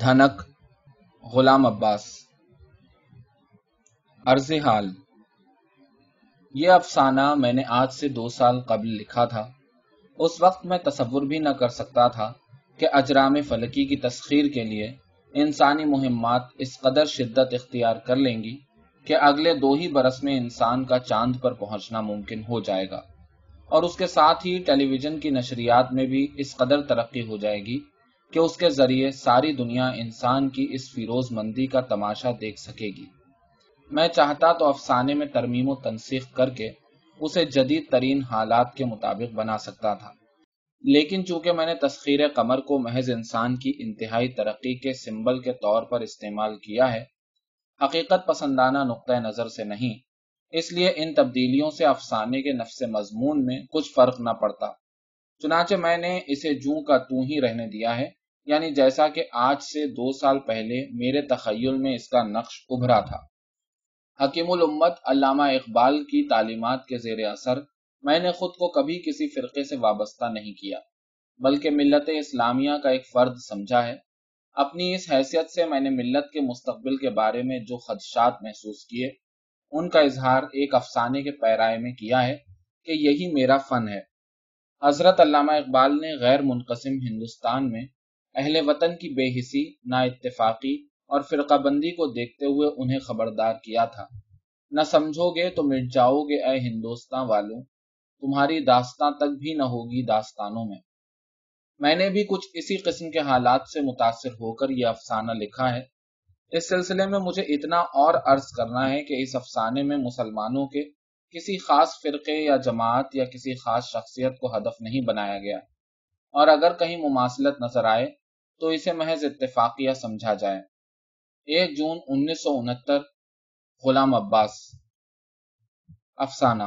دھنک، غلام عباس۔ عرض حال، یہ افسانہ میں نے آج سے دو سال قبل لکھا تھا۔ اس وقت میں تصور بھی نہ کر سکتا تھا کہ اجرام فلکی کی تسخیر کے لیے انسانی مہمات اس قدر شدت اختیار کر لیں گی کہ اگلے دو ہی برس میں انسان کا چاند پر پہنچنا ممکن ہو جائے گا۔ اور اس کے ساتھ ہی ٹیلی ویژن کی نشریات میں بھی اس قدر ترقی ہو جائے گی کہ اس کے ذریعے ساری دنیا انسان کی اس فیروز مندی کا تماشا دیکھ سکے گی۔ میں چاہتا تو افسانے میں ترمیم و تنسیخ کر کے اسے جدید ترین حالات کے مطابق بنا سکتا تھا۔ لیکن چونکہ میں نے تسخیر قمر کو محض انسان کی انتہائی ترقی کے سمبل کے طور پر استعمال کیا ہے، حقیقت پسندانہ نقطۂ نظر سے نہیں، اس لیے ان تبدیلیوں سے افسانے کے نفس مضمون میں کچھ فرق نہ پڑتا۔ چنانچہ میں نے اسے جوں کا تو ہی رہنے دیا ہے۔ یعنی جیسا کہ آج سے دو سال پہلے میرے تخیل میں اس کا نقش ابھرا تھا۔ حکیم الامت علامہ اقبال کی تعلیمات کے زیر اثر میں نے خود کو کبھی کسی فرقے سے وابستہ نہیں کیا، بلکہ ملت اسلامیہ کا ایک فرد سمجھا ہے۔ اپنی اس حیثیت سے میں نے ملت کے مستقبل کے بارے میں جو خدشات محسوس کیے، ان کا اظہار ایک افسانے کے پیرائے میں کیا ہے کہ یہی میرا فن ہے۔ حضرت علامہ اقبال نے غیر منقسم ہندوستان میں اہل وطن کی بے حسی، نا اتفاقی اور فرقہ بندی کو دیکھتے ہوئے انہیں خبردار کیا تھا۔ نہ سمجھو گے تو مٹ جاؤ گے اے ہندوستان والوں تمہاری داستان تک بھی نہ ہوگی داستانوں میں۔ میں نے بھی کچھ اسی قسم کے حالات سے متاثر ہو کر یہ افسانہ لکھا ہے۔ اس سلسلے میں مجھے اتنا اور عرض کرنا ہے کہ اس افسانے میں مسلمانوں کے کسی خاص فرقے یا جماعت یا کسی خاص شخصیت کو ہدف نہیں بنایا گیا۔ اور اگر کہیں مماثلت نظر آئے تو اسے محض اتفاقیہ سمجھا جائے۔ ایک جون انیس سو انہتر، غلام عباس۔ افسانہ۔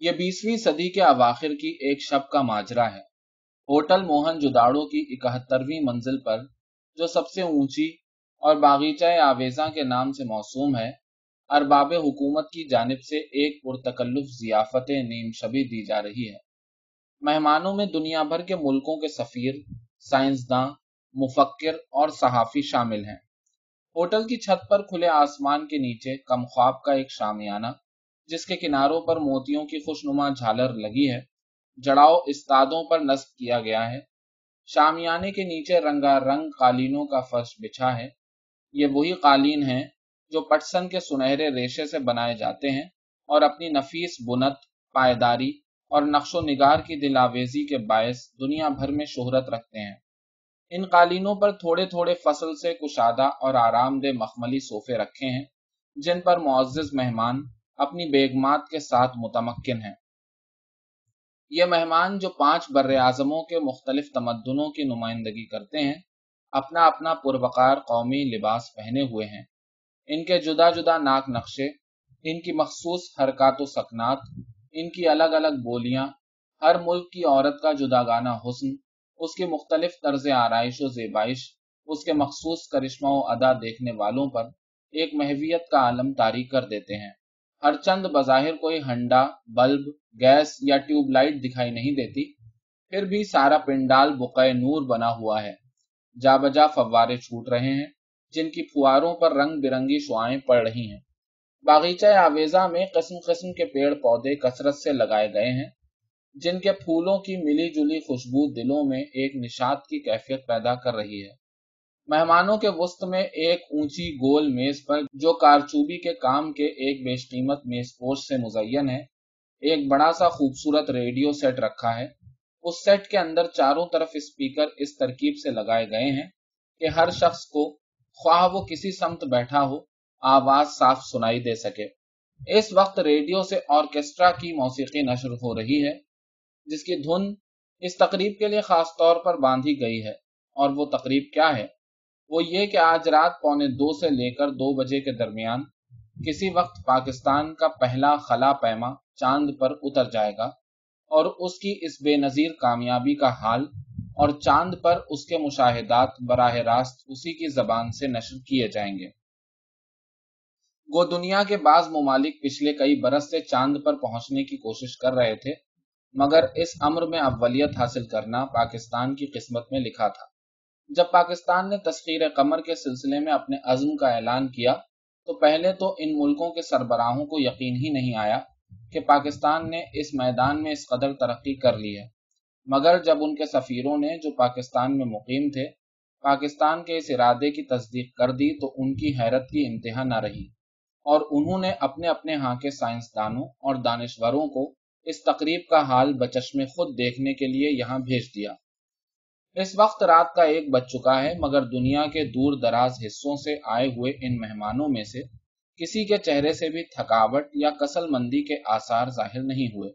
یہ بیسویں صدی کے اواخر کی ایک شب کا ماجرا ہے۔ ہوٹل موہن جداڑوں کی اکہترویں منزل پر، جو سب سے اونچی اور باغیچہ آویزاں کے نام سے موسوم ہے، ارباب حکومت کی جانب سے ایک پرتکلف ضیافت نیم شبی دی جا رہی ہے۔ مہمانوں میں دنیا بھر کے ملکوں کے سفیر سائنسداں مفکر اور صحافی شامل ہیں۔ ہوٹل کی چھت پر کھلے آسمان کے نیچے کم خواب کا ایک شامیانہ، جس کے کناروں پر موتیوں کی خوشنما جھالر لگی ہے، جڑاؤ استادوں پر نصب کیا گیا ہے۔ شامیانے کے نیچے رنگا رنگ قالینوں کا فرش بچھا ہے۔ یہ وہی قالین ہیں جو پٹسن کے سنہرے ریشے سے بنائے جاتے ہیں اور اپنی نفیس بنت، پائیداری اور نقش و نگار کی دلاویزی کے باعث دنیا بھر میں شہرت رکھتے ہیں۔ ان قالینوں پر تھوڑے تھوڑے فصل سے کشادہ اور آرام دہ مخملی صوفے رکھے ہیں، جن پر معزز مہمان اپنی بیگمات کے ساتھ متمکن ہیں۔ یہ مہمان جو پانچ بر اعظموں کے مختلف تمدنوں کی نمائندگی کرتے ہیں، اپنا اپنا پروقار قومی لباس پہنے ہوئے ہیں۔ ان کے جدا جدا ناک نقشے، ان کی مخصوص حرکات و سکنات ان کی الگ الگ بولیاں، ہر ملک کی عورت کا جدا گانا حسن، اس کی مختلف طرز آرائش و زیبائش، اس کے مخصوص کرشمہ و ادا دیکھنے والوں پر ایک محویت کا عالم تاری کر دیتے ہیں۔ ہر چند بظاہر کوئی ہنڈا، بلب، گیس یا ٹیوب لائٹ دکھائی نہیں دیتی، پھر بھی سارا پنڈال بقائے نور بنا ہوا ہے۔ جا بجا فوارے چھوٹ رہے ہیں، جن کی فواروں پر رنگ برنگی شعائیں پڑ رہی ہیں۔ باغیچہ آویزا میں قسم قسم کے پیڑ پودے کثرت سے لگائے گئے ہیں، جن کے پھولوں کی ملی جلی خوشبو دلوں میں ایک نشاد کی کیفیت پیدا کر رہی ہے۔ مہمانوں کے وسط میں ایک اونچی گول میز پر، جو کارچوبی کے کام کے ایک بیش قیمت میز پوش سے مزین ہے، ایک بڑا سا خوبصورت ریڈیو سیٹ رکھا ہے۔ اس سیٹ کے اندر چاروں طرف اسپیکر اس ترکیب سے لگائے گئے ہیں کہ ہر شخص کو، خواہ وہ کسی سمت بیٹھا ہو آواز صاف سنائی دے سکے۔ اس وقت ریڈیو سے آرکیسٹرا کی موسیقی نشر ہو رہی ہے، جس کی دھن اس تقریب کے لیے خاص طور پر باندھی گئی ہے۔ اور وہ تقریب کیا ہے؟ وہ یہ کہ آج رات پونے دو سے لے کر دو بجے کے درمیان کسی وقت پاکستان کا پہلا خلا پیما چاند پر اتر جائے گا اور اس کی اس بے نظیر کامیابی کا حال اور چاند پر اس کے مشاہدات براہ راست اسی کی زبان سے نشر کیے جائیں گے۔ گو دنیا کے بعض ممالک پچھلے کئی برس سے چاند پر پہنچنے کی کوشش کر رہے تھے، مگر اس امر میں اولیت حاصل کرنا پاکستان کی قسمت میں لکھا تھا۔ جب پاکستان نے تسخیر قمر کے سلسلے میں اپنے عزم کا اعلان کیا، تو پہلے تو ان ملکوں کے سربراہوں کو یقین ہی نہیں آیا کہ پاکستان نے اس میدان میں اس قدر ترقی کر لی ہے۔ مگر جب ان کے سفیروں نے، جو پاکستان میں مقیم تھے، پاکستان کے اس ارادے کی تصدیق کر دی، تو ان کی حیرت کی انتہا نہ رہی۔ اور انہوں نے اپنے اپنے ہاں کے سائنسدانوں اور دانشوروں کو اس تقریب کا حال بچشمے خود دیکھنے کے لیے یہاں بھیج دیا۔ اس وقت رات کا ایک بج چکا ہے، مگر دنیا کے دور دراز حصوں سے آئے ہوئے ان مہمانوں میں سے کسی کے چہرے سے بھی تھکاوٹ یا کسل مندی کے آثار ظاہر نہیں ہوئے۔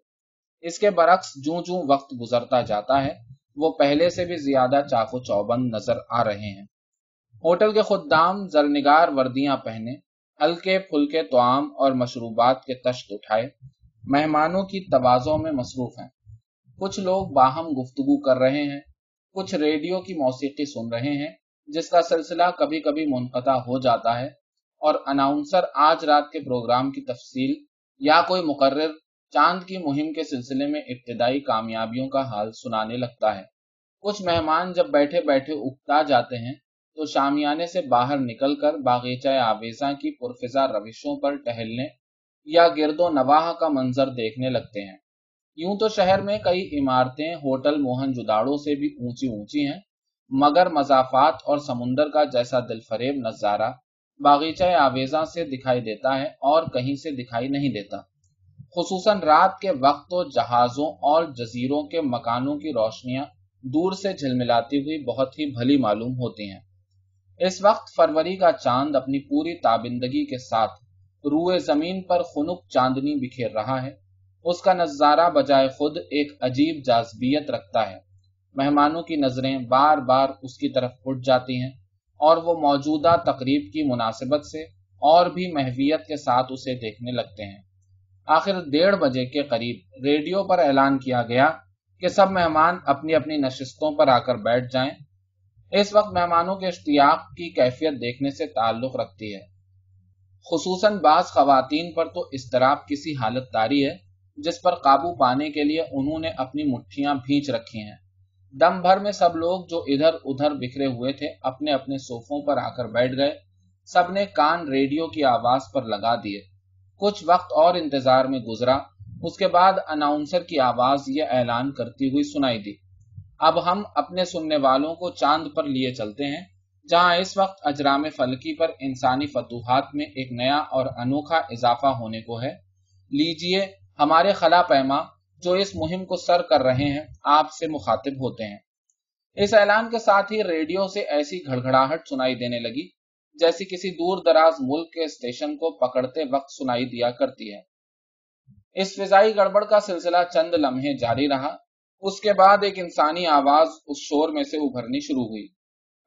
اس کے برعکس جوں جوں وقت گزرتا جاتا ہے، وہ پہلے سے بھی زیادہ چاق و چوبند نظر آ رہے ہیں۔ ہوٹل کے خدام زرنگار وردیاں پہنے ہلکے پھلکے توام اور مشروبات کے تشت اٹھائے۔ مہمانوں کی توازوں میں مصروف ہیں۔ کچھ لوگ باہم گفتگو کر رہے ہیں۔ کچھ ریڈیو کی موسیقی سن رہے ہیں، جس کا سلسلہ کبھی کبھی منقطع ہو جاتا ہے۔ اور اناؤنسر آج رات کے پروگرام کی تفصیل یا کوئی مقرر چاند کی مہم کے سلسلے میں ابتدائی کامیابیوں کا حال سنانے لگتا ہے۔ کچھ مہمان جب بیٹھے بیٹھے اگتا جاتے ہیں تو شامیانے سے باہر نکل کر باغیچہ آویزاں کی پرفضا روشوں پر ٹہلنے یا گرد و نواح کا منظر دیکھنے لگتے ہیں۔ یوں تو شہر میں کئی عمارتیں، ہوٹل، موہن جداڑوں سے بھی اونچی اونچی ہیں، مگر مضافات اور سمندر کا جیسا دل فریب نظارہ باغیچہ آویزاں سے دکھائی دیتا ہے اور کہیں سے دکھائی نہیں دیتا۔ خصوصاً رات کے وقت تو جہازوں اور جزیروں کے مکانوں کی روشنیاں دور سے جھلملاتی ہوئی بہت ہی بھلی معلوم ہوتی ہیں۔ اس وقت فروری کا چاند اپنی پوری تابندگی کے ساتھ روئے زمین پر خنک چاندنی بکھیر رہا ہے۔ اس کا نظارہ بجائے خود ایک عجیب جاذبیت رکھتا ہے۔ مہمانوں کی نظریں بار بار اس کی طرف اٹھ جاتی ہیں اور وہ موجودہ تقریب کی مناسبت سے اور بھی محویت کے ساتھ اسے دیکھنے لگتے ہیں۔ آخر ڈیڑھ بجے کے قریب ریڈیو پر اعلان کیا گیا کہ سب مہمان اپنی اپنی نشستوں پر آ کر بیٹھ جائیں۔ اس وقت مہمانوں کے اشتیاق کی کیفیت دیکھنے سے تعلق رکھتی ہے۔ خصوصاً بعض خواتین پر تو اضطراب کسی حالت داری ہے، جس پر قابو پانے کے لیے انہوں نے اپنی مٹھیاں بھینچ رکھی ہیں۔ دم بھر میں سب لوگ جو ادھر ادھر بکھرے ہوئے تھے، اپنے اپنے صوفوں پر آ کر بیٹھ گئے۔ سب نے کان ریڈیو کی آواز پر لگا دیے۔ کچھ وقت اور انتظار میں گزرا۔ اس کے بعد اناؤنسر کی آواز یہ اعلان کرتی ہوئی سنائی دی۔ اب ہم اپنے سننے والوں کو چاند پر لیے چلتے ہیں، جہاں اس وقت اجرام فلکی پر انسانی فتوحات میں ایک نیا اور انوکھا اضافہ ہونے کو ہے۔ لیجیے ہمارے خلا پیما جو اس مہم کو سر کر رہے ہیں، آپ سے مخاطب ہوتے ہیں۔ اس اعلان کے ساتھ ہی ریڈیو سے ایسی گھڑگڑاہٹ سنائی دینے لگی، جیسی کسی دور دراز ملک کے اسٹیشن کو پکڑتے وقت سنائی دیا کرتی ہے۔ اس فضائی گڑبڑ کا سلسلہ چند لمحے جاری رہا۔ اس کے بعد ایک انسانی آواز اس شور میں سے ابھرنی شروع ہوئی۔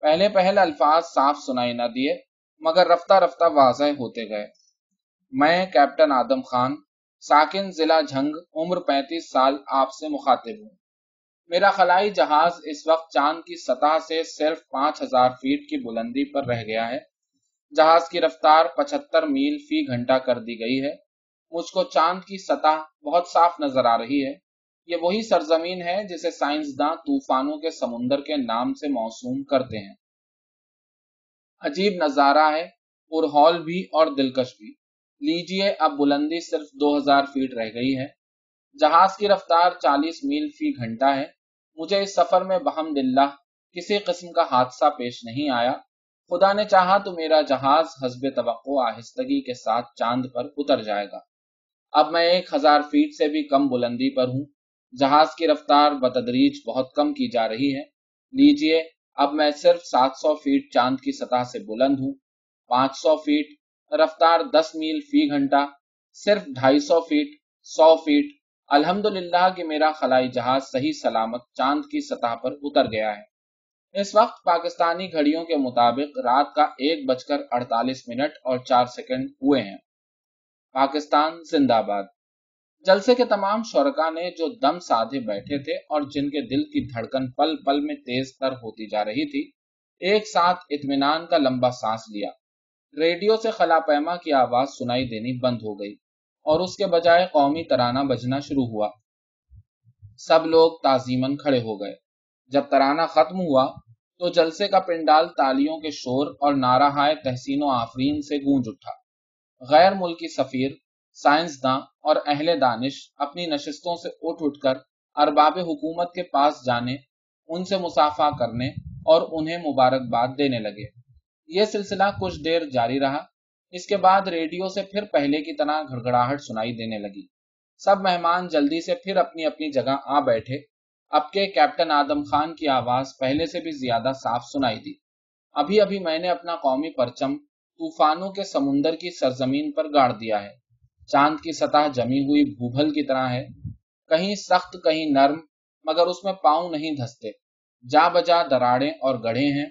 پہلے پہلے الفاظ صاف سنائی نہ دیے، مگر رفتہ رفتہ واضح ہوتے گئے۔ میں، کیپٹن آدم خان، ساکن ضلع جھنگ، عمر پینتیس سال آپ سے مخاطب ہوں۔ میرا خلائی جہاز اس وقت چاند کی سطح سے صرف پانچ ہزار فیٹ کی بلندی پر رہ گیا ہے۔ جہاز کی رفتار پچہتر میل فی گھنٹہ کر دی گئی ہے۔ مجھ کو چاند کی سطح بہت صاف نظر آ رہی ہے۔ یہ وہی سرزمین ہے جسے سائنسداں طوفانوں کے سمندر کے نام سے موسوم کرتے ہیں۔ عجیب نظارہ ہے، پرہول بھی اور دلکش بھی۔ لیجیے، اب بلندی صرف دو ہزار فیٹ رہ گئی ہے۔ جہاز کی رفتار چالیس میل فی گھنٹہ ہے۔ مجھے اس سفر میں بہم دلہ کسی قسم کا حادثہ پیش نہیں آیا۔ خدا نے چاہا تو میرا جہاز حسب توقع آہستگی کے ساتھ چاند پر اتر جائے گا۔ اب میں ایک ہزار فیٹ سے بھی کم بلندی پر ہوں۔ جہاز کی رفتار بتدریج بہت کم کی جا رہی ہے۔ لیجیے، اب میں صرف سات سو فیٹ چاند کی سطح سے بلند ہوں۔ پانچ سو فیٹ رفتار دس میل فی گھنٹہ۔ صرف ڈھائی سو فیٹ سو فیٹ الحمد للہ کہ میرا خلائی جہاز صحیح سلامت چاند کی سطح پر اتر گیا ہے۔ اس وقت پاکستانی گھڑیوں کے مطابق رات کا ایک بج کر اڑتالیس منٹ اور چار سیکنڈ ہوئے ہیں۔ پاکستان زندہ باد جلسے کے تمام شرکا نے جو دم سادھے بیٹھے تھے اور جن کے دل کی دھڑکن پل پل میں تیز تر ہوتی جا رہی تھی، ایک ساتھ اطمینان کا لمبا سانس لیا۔ ریڈیو سے خلا پیما کی آواز سنائی دینی بند ہو گئی اور اس کے بجائے قومی ترانہ بجنا شروع ہوا۔ سب لوگ تعظیمن کھڑے ہو گئے۔ جب ترانہ ختم ہوا تو جلسے کا پنڈال تالیوں کے شور اور نارہائے تحسین و آفرین سے گونج اٹھا۔ غیر ملکی سفیر سائنسداں اور اہل دانش اپنی نشستوں سے اٹھ اٹھ کر ارباب حکومت کے پاس جانے، ان سے مسافہ کرنے اور انہیں مبارکباد دینے لگے۔ یہ سلسلہ کچھ دیر جاری رہا۔ اس کے بعد ریڈیو سے پھر پہلے کی طرح گھڑگڑاہٹ سنائی دینے لگی۔ سب مہمان جلدی سے پھر اپنی اپنی جگہ آ بیٹھے۔ اب کے کیپٹن آدم خان کی آواز پہلے سے بھی زیادہ صاف سنائی دی۔ ابھی ابھی میں نے اپنا قومی پرچم طوفانوں کے سمندر کی سرزمین پر گاڑ دیا ہے۔ چاند کی سطح جمی ہوئی بھوبل کی طرح ہے۔ کہیں سخت، کہیں نرم، مگر اس میں پاؤں نہیں دھستے۔ جا بجا دراڑے اور گڑھے ہیں۔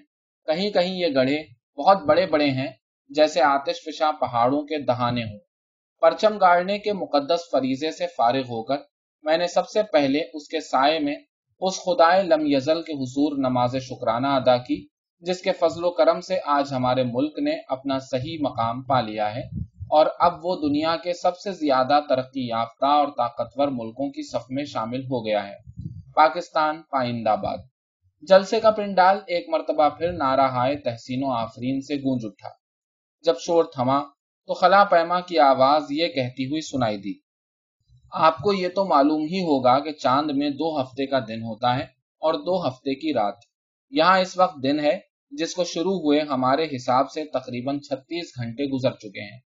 کہیں کہیں یہ گڑھے بہت بڑے بڑے ہیں، جیسے آتش فشاں پہاڑوں کے دہانے ہوں۔ پرچم گاڑنے کے مقدس فریضے سے فارغ ہو کر میں نے سب سے پہلے اس کے سائے میں اس خدائے لم یزل کے حضور نماز شکرانہ ادا کی، جس کے فضل و کرم سے آج ہمارے ملک نے اپنا صحیح مقام پا لیا ہے۔ اور اب وہ دنیا کے سب سے زیادہ ترقی یافتہ اور طاقتور ملکوں کی صف میں شامل ہو گیا ہے۔ پاکستان پائند آباد جلسے کا پنڈال ایک مرتبہ پھر نارا ہائے تحسین و آفرین سے گونج اٹھا۔ جب شور تھما تو خلا پیما کی آواز یہ کہتی ہوئی سنائی دی۔ آپ کو یہ تو معلوم ہی ہوگا کہ چاند میں دو ہفتے کا دن ہوتا ہے اور دو ہفتے کی رات۔ یہاں اس وقت دن ہے جس کو شروع ہوئے ہمارے حساب سے تقریباً چھتیس گھنٹے گزر چکے ہیں۔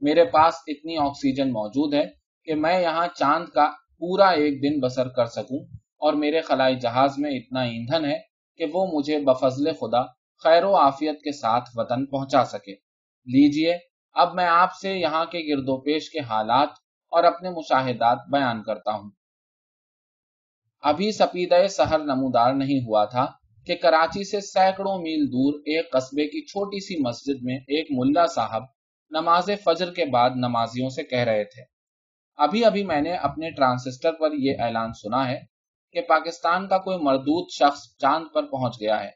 میرے پاس اتنی آکسیجن موجود ہے کہ میں یہاں چاند کا پورا ایک دن بسر کر سکوں اور میرے خلائی جہاز میں اتنا ایندھن ہے کہ وہ مجھے بفضل خدا خیر و آفیت کے ساتھ وطن پہنچا سکے۔ لیجیے، اب میں آپ سے یہاں کے گرد و پیش کے حالات اور اپنے مشاہدات بیان کرتا ہوں۔ ابھی سپیدہ سہر نمودار نہیں ہوا تھا کہ کراچی سے سینکڑوں میل دور ایک قصبے کی چھوٹی سی مسجد میں ایک ملا صاحب نماز فجر کے بعد نمازیوں سے کہہ رہے تھے۔ ابھی ابھی میں نے اپنے ٹرانسسٹر پر یہ اعلان سنا ہے کہ پاکستان کا کوئی مردود شخص چاند پر پہنچ گیا ہے۔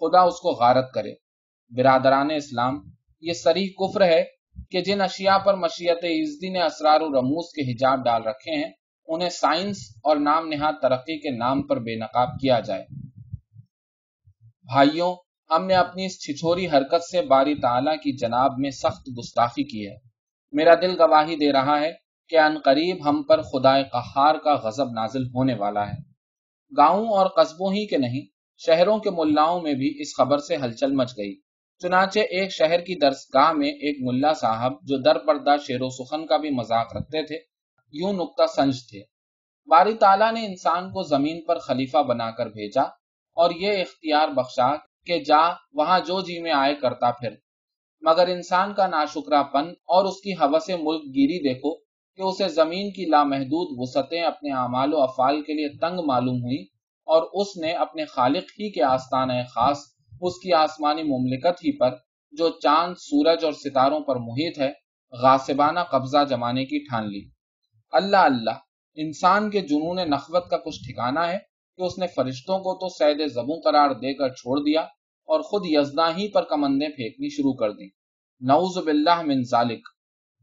خدا اس کو غارت کرے۔ برادران اسلام، یہ سری کفر ہے کہ جن اشیاء پر مشیت عزدی نے اسرار و رموز کے حجاب ڈال رکھے ہیں، انہیں سائنس اور نام نہاد ترقی کے نام پر بے نقاب کیا جائے۔ بھائیوں ہم نے اپنی اس چھچوری حرکت سے باری تعالی کی جناب میں سخت گستاخی کی ہے۔ میرا دل گواہی دے رہا ہے کہ ان قریب ہم پر خدائے قہار کا غضب نازل ہونے والا ہے۔ گاؤں اور قصبوں ہی کے نہیں، شہروں کے ملاؤں میں بھی اس خبر سے ہلچل مچ گئی۔ چنانچہ ایک شہر کی درسگاہ میں ایک ملا صاحب جو در پردہ شیر و سخن کا بھی مذاق رکھتے تھے، یوں نقطہ سنج تھے۔ باری تعالیٰ نے انسان کو زمین پر خلیفہ بنا کر بھیجا اور یہ اختیار بخشا کہ جا، وہاں جو جی میں آئے کرتا پھر۔ مگر انسان کا ناشکرا پن اور اس کی حوث ملک گیری دیکھو کہ اسے زمین کی لامحدود وسعتیں اپنے اعمال و افعال کے لیے تنگ معلوم ہوئی اور اس نے اپنے خالق ہی کے آستانہ خاص، اس کی آسمانی مملکت ہی پر، جو چاند، سورج اور ستاروں پر محیط ہے غاسبانہ قبضہ جمانے کی ٹھان لی۔ اللہ اللہ، انسان کے جنون نخوت کا کچھ ٹھکانہ ہے؟ کہ اس نے فرشتوں کو تو سید زبوں قرار دے کر چھوڑ دیا اور خود یزداں ہی پر کمندیں پھینکنی شروع کر دی نعوذ باللہ من ذالک۔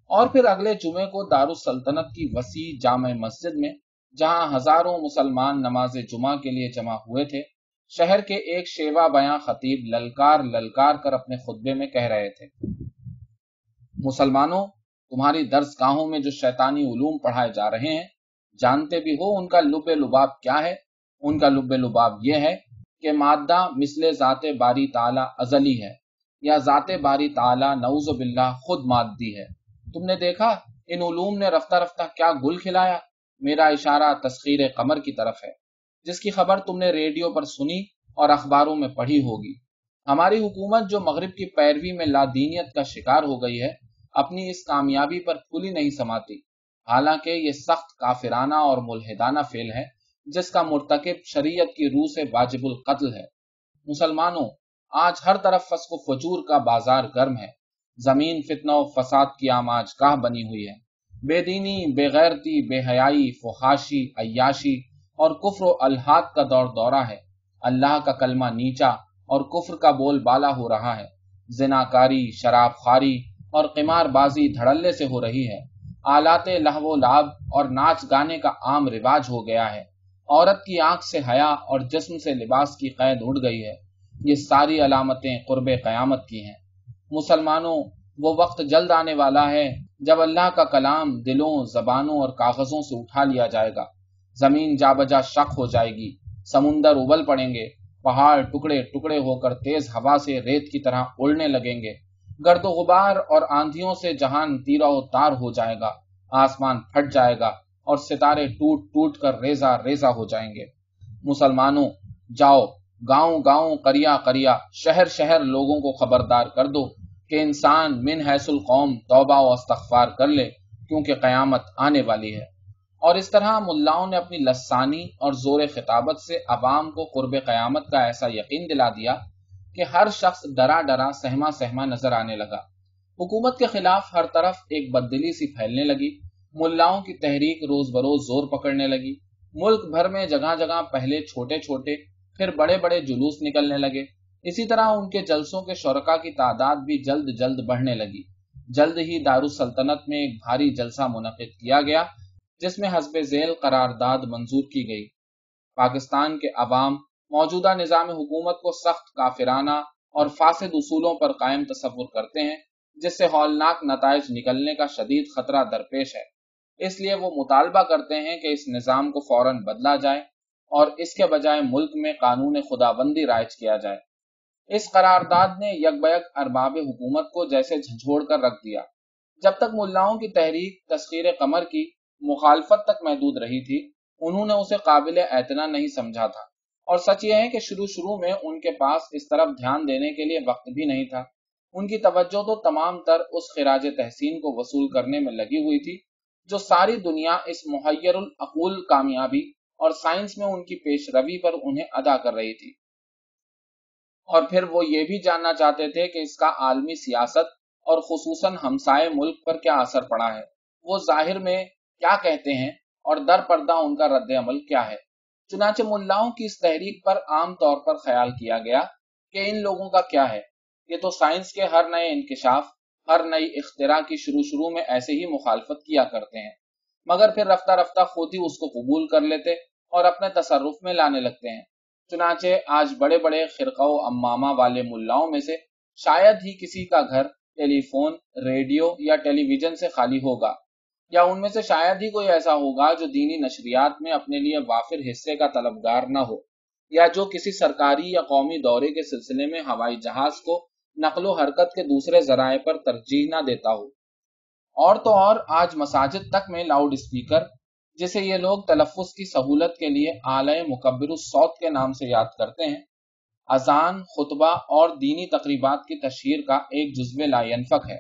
اور پھر اگلے جمعے کو دارالسلطنت کی وسیع جامع مسجد میں، جہاں ہزاروں مسلمان نماز جمعہ کے لیے جمع ہوئے تھے، شہر کے ایک شیوا بیاں خطیب للکار للکار کر اپنے خطبے میں کہہ رہے تھے۔ مسلمانوں، تمہاری درس گاہوں میں جو شیطانی علوم پڑھائے جا رہے ہیں، جانتے بھی ہو ان کا لب لباب کیا ہے؟ ان کا لب لباب یہ ہے کہ مادہ مثل ذات باری تعالی ازلی ہے یا ذات باری تعالی نعوذ باللہ خود مادی ہے۔ تم نے دیکھا ان علوم نے رفتہ رفتہ کیا گل کھلایا؟ میرا اشارہ تسخیر قمر کی طرف ہے۔ جس کی خبر تم نے ریڈیو پر سنی اور اخباروں میں پڑھی ہوگی۔ ہماری حکومت جو مغرب کی پیروی میں لادینیت کا شکار ہو گئی ہے، اپنی اس کامیابی پر پھولی نہیں سماتی۔ حالانکہ یہ سخت کافرانہ اور ملحدانہ فیل ہے۔ جس کا مرتکب شریعت کی روح سے واجب القتل ہے۔ مسلمانوں، آج ہر طرف فسق و فجور کا بازار گرم ہے۔ زمین فتنہ و فساد کی آماج گاہ بنی ہوئی ہے۔ بے دینی، بے غیرتی، بے حیائی، فحاشی، عیاشی اور کفر و الحاد کا دور دورہ ہے۔ اللہ کا کلمہ نیچا اور کفر کا بول بالا ہو رہا ہے۔ زناکاری، شراب خاری اور قمار بازی دھڑلے سے ہو رہی ہے۔ آلات لہو لاب اور ناچ گانے کا عام رواج ہو گیا ہے۔ عورت کی آنکھ سے حیا اور جسم سے لباس کی قید اڑ گئی ہے۔ یہ ساری علامتیں قرب قیامت کی ہیں۔ مسلمانوں، وہ وقت جلد آنے والا ہے جب اللہ کا کلام دلوں، زبانوں اور کاغذوں سے اٹھا لیا جائے گا۔ زمین جا بجا شک ہو جائے گی، سمندر ابل پڑیں گے، پہاڑ ٹکڑے ٹکڑے ہو کر تیز ہوا سے ریت کی طرح اڑنے لگیں گے۔ گرد و غبار اور آندھیوں سے جہان تیرا و تار ہو جائے گا، آسمان پھٹ جائے گا۔ اور ستارے ٹوٹ ٹوٹ کر ریزا ریزا ہو جائیں گے۔ مسلمانوں، جاؤ، گاؤں گاؤں کریا کریا شہر شہر لوگوں کو خبردار کر دو کہ انسان من حیث القوم توبہ و استغفار کر لے کیونکہ قیامت آنے والی ہے۔ اور اس طرح ملاؤں نے اپنی لسانی اور زور خطابت سے عوام کو قرب قیامت کا ایسا یقین دلا دیا کہ ہر شخص ڈرا ڈرا، سہما سہما نظر آنے لگا۔ حکومت کے خلاف ہر طرف ایک بددلی سی پھیلنے لگی۔ ملاؤں کی تحریک روز بروز زور پکڑنے لگی۔ ملک بھر میں جگہ جگہ پہلے چھوٹے چھوٹے، پھر بڑے بڑے جلوس نکلنے لگے۔ اسی طرح ان کے جلسوں کے شرکا کی تعداد بھی جلد جلد بڑھنے لگی۔ جلد ہی دارالسلطنت میں ایک بھاری جلسہ منعقد کیا گیا، جس میں حسب ذیل قرارداد منظور کی گئی۔ پاکستان کے عوام موجودہ نظام حکومت کو سخت کافرانہ اور فاسد اصولوں پر قائم تصور کرتے ہیں، جس سے ہولناک نتائج نکلنے کا شدید خطرہ درپیش ہے۔ اس لیے وہ مطالبہ کرتے ہیں کہ اس نظام کو فوراً بدلا جائے اور اس کے بجائے ملک میں قانون خدا بندی رائج کیا جائے۔ اس قرارداد نے یک بیک ارباب حکومت کو جیسے جھنجھوڑ کر رکھ دیا۔ جب تک ملاؤں کی تحریک تسخیر قمر کی مخالفت تک محدود رہی تھی، انہوں نے اسے قابل اعتنا نہیں سمجھا تھا۔ اور سچ یہ ہے کہ شروع شروع میں ان کے پاس اس طرف دھیان دینے کے لیے وقت بھی نہیں تھا۔ ان کی توجہ تو تمام تر اس خراج تحسین کو وصول کرنے میں لگی ہوئی تھی۔ جو ساری دنیا اس محیر العقول کامیابی اور سائنس میں ان کی پیش روی پر انہیں ادا کر رہی تھی۔ اور پھر وہ یہ بھی جاننا چاہتے تھے کہ اس کا عالمی سیاست اور خصوصاً ہمسائے ملک پر کیا اثر پڑا ہے۔ وہ ظاہر میں کیا کہتے ہیں اور در پردہ ان کا رد عمل کیا ہے۔ چنانچہ ملاؤں کی اس تحریک پر عام طور پر خیال کیا گیا کہ ان لوگوں کا کیا ہے۔ یہ تو سائنس کے ہر نئے انکشاف ہر نئی اختراع کی شروع شروع میں ایسے ہی مخالفت کیا کرتے ہیں۔ مگر پھر رفتہ رفتہ خود ہی اس کو قبول کر لیتے اور اپنے تصرف میں لانے لگتے ہیں۔ چنانچہ آج بڑے بڑے خرقہ و امامہ والے ملاؤں میں سے شاید ہی کسی کا گھر ٹیلی فون، ریڈیو یا ٹیلی ویژن سے خالی ہوگا۔ یا ان میں سے شاید ہی کوئی ایسا ہوگا جو دینی نشریات میں اپنے لیے وافر حصے کا طلبگار نہ ہو۔ یا جو کسی سرکاری یا قومی دورے کے سلسلے میں ہوائی جہاز کو نقل و حرکت کے دوسرے ذرائع پر ترجیح نہ دیتا ہو۔ اور تو اور، آج مساجد تک میں لاؤڈ اسپیکر جسے یہ لوگ تلفظ کی سہولت کے لیے اعلی مکبر الصوت کے نام سے یاد کرتے ہیں، اذان، خطبہ اور دینی تقریبات کی تشہیر کا ایک جزو لا ہے۔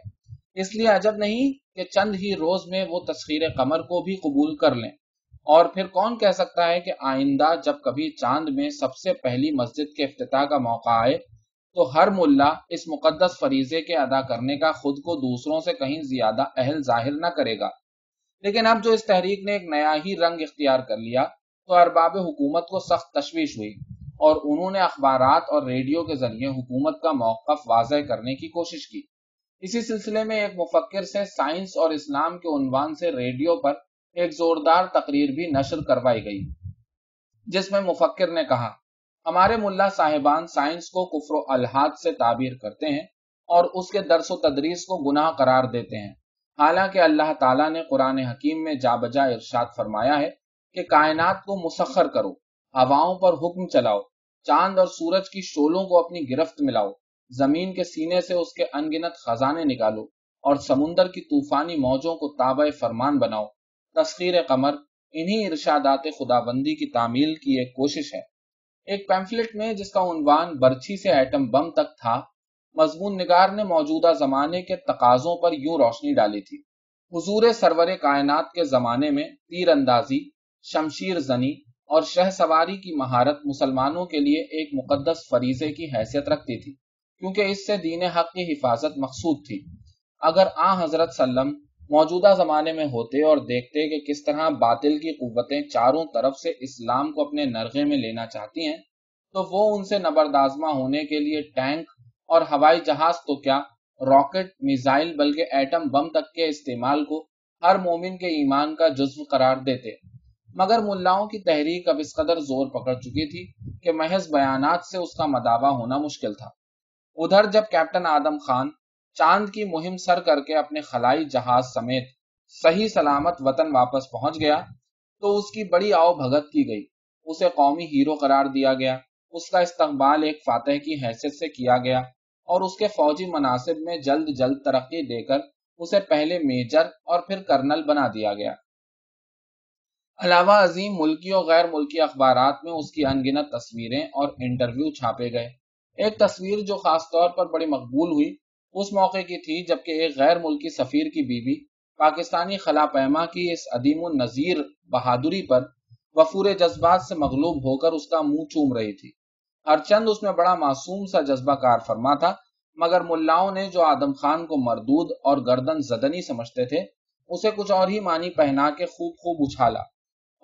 اس لیے عجب نہیں کہ چند ہی روز میں وہ تسخیر قمر کو بھی قبول کر لیں۔ اور پھر کون کہہ سکتا ہے کہ آئندہ جب کبھی چاند میں سب سے پہلی مسجد کے افتتاح کا موقع آئے تو ہر ملا اس مقدس فریضے کے ادا کرنے کا خود کو دوسروں سے کہیں زیادہ اہل ظاہر نہ کرے گا۔ لیکن اب جو اس تحریک نے ایک نیا ہی رنگ اختیار کر لیا، تو ارباب حکومت کو سخت تشویش ہوئی اور انہوں نے اخبارات اور ریڈیو کے ذریعے حکومت کا موقف واضح کرنے کی کوشش کی۔ اسی سلسلے میں ایک مفکر سے سائنس اور اسلام کے عنوان سے ریڈیو پر ایک زوردار تقریر بھی نشر کروائی گئی، جس میں مفکر نے کہا ہمارے ملا صاحبان سائنس کو کفر و الحاد سے تعبیر کرتے ہیں اور اس کے درس و تدریس کو گناہ قرار دیتے ہیں۔ حالانکہ اللہ تعالیٰ نے قرآن حکیم میں جا بجا ارشاد فرمایا ہے کہ کائنات کو مسخر کرو، ہواؤں پر حکم چلاؤ، چاند اور سورج کی شولوں کو اپنی گرفت ملاؤ، زمین کے سینے سے اس کے انگنت خزانے نکالو اور سمندر کی طوفانی موجوں کو تابع فرمان بناؤ۔ تسخیر قمر، انہی ارشادات خدا بندی کی تعمیل کی ایک کوشش ہے۔ ایک پیمفلٹ میں جس کا عنوان برچھی سے ایٹم بم تک تھا، مضمون نگار نے موجودہ زمانے کے تقاضوں پر یوں روشنی ڈالی تھی۔ حضور سرور کائنات کے زمانے میں تیر اندازی شمشیر زنی اور شہ سواری کی مہارت مسلمانوں کے لیے ایک مقدس فریضے کی حیثیت رکھتی تھی، کیونکہ اس سے دین حق کی حفاظت مقصود تھی۔ اگر آ حضرت سلم موجودہ زمانے میں ہوتے اور دیکھتے کہ کس طرح باطل کی قوتیں چاروں طرف سے اسلام کو اپنے نرغے میں لینا چاہتی ہیں، تو وہ ان سے نبردازمہ ہونے کے لیے ٹینک اور ہوائی جہاز تو کیا، راکٹ، میزائل، بلکہ ایٹم بم تک کے استعمال کو ہر مومن کے ایمان کا جزو قرار دیتے۔ مگر ملاؤں کی تحریک اب اس قدر زور پکڑ چکی تھی کہ محض بیانات سے اس کا مداوع ہونا مشکل تھا۔ ادھر جب کیپٹن آدم خان چاند کی مہم سر کر کے اپنے خلائی جہاز سمیت صحیح سلامت وطن واپس پہنچ گیا تو اس کی بڑی آؤ بھگت کی گئی۔ اسے قومی ہیرو قرار دیا گیا۔ اس کا استقبال ایک فاتح کی حیثیت سے کیا گیا اور اس کے فوجی مناسب میں جلد جلد ترقی دے کر اسے پہلے میجر اور پھر کرنل بنا دیا گیا۔ علاوہ عظیم ملکی اور غیر ملکی اخبارات میں اس کی انگنت تصویریں اور انٹرویو چھاپے گئے۔ ایک تصویر جو خاص طور پر بڑی مقبول ہوئی اس موقع کی تھی جبکہ ایک غیر ملکی سفیر کی بیوی پاکستانی خلا پیما کی اس عدیم النظیر بہادری پر وفور جذبات سے مغلوب ہو کر اس کا منہ چوم رہی تھی۔ ہر چند اس میں بڑا معصوم سا جذبہ کار فرما تھا، مگر ملاؤں نے جو آدم خان کو مردود اور گردن زدنی سمجھتے تھے، اسے کچھ اور ہی معنی پہنا کے خوب خوب اچھالا۔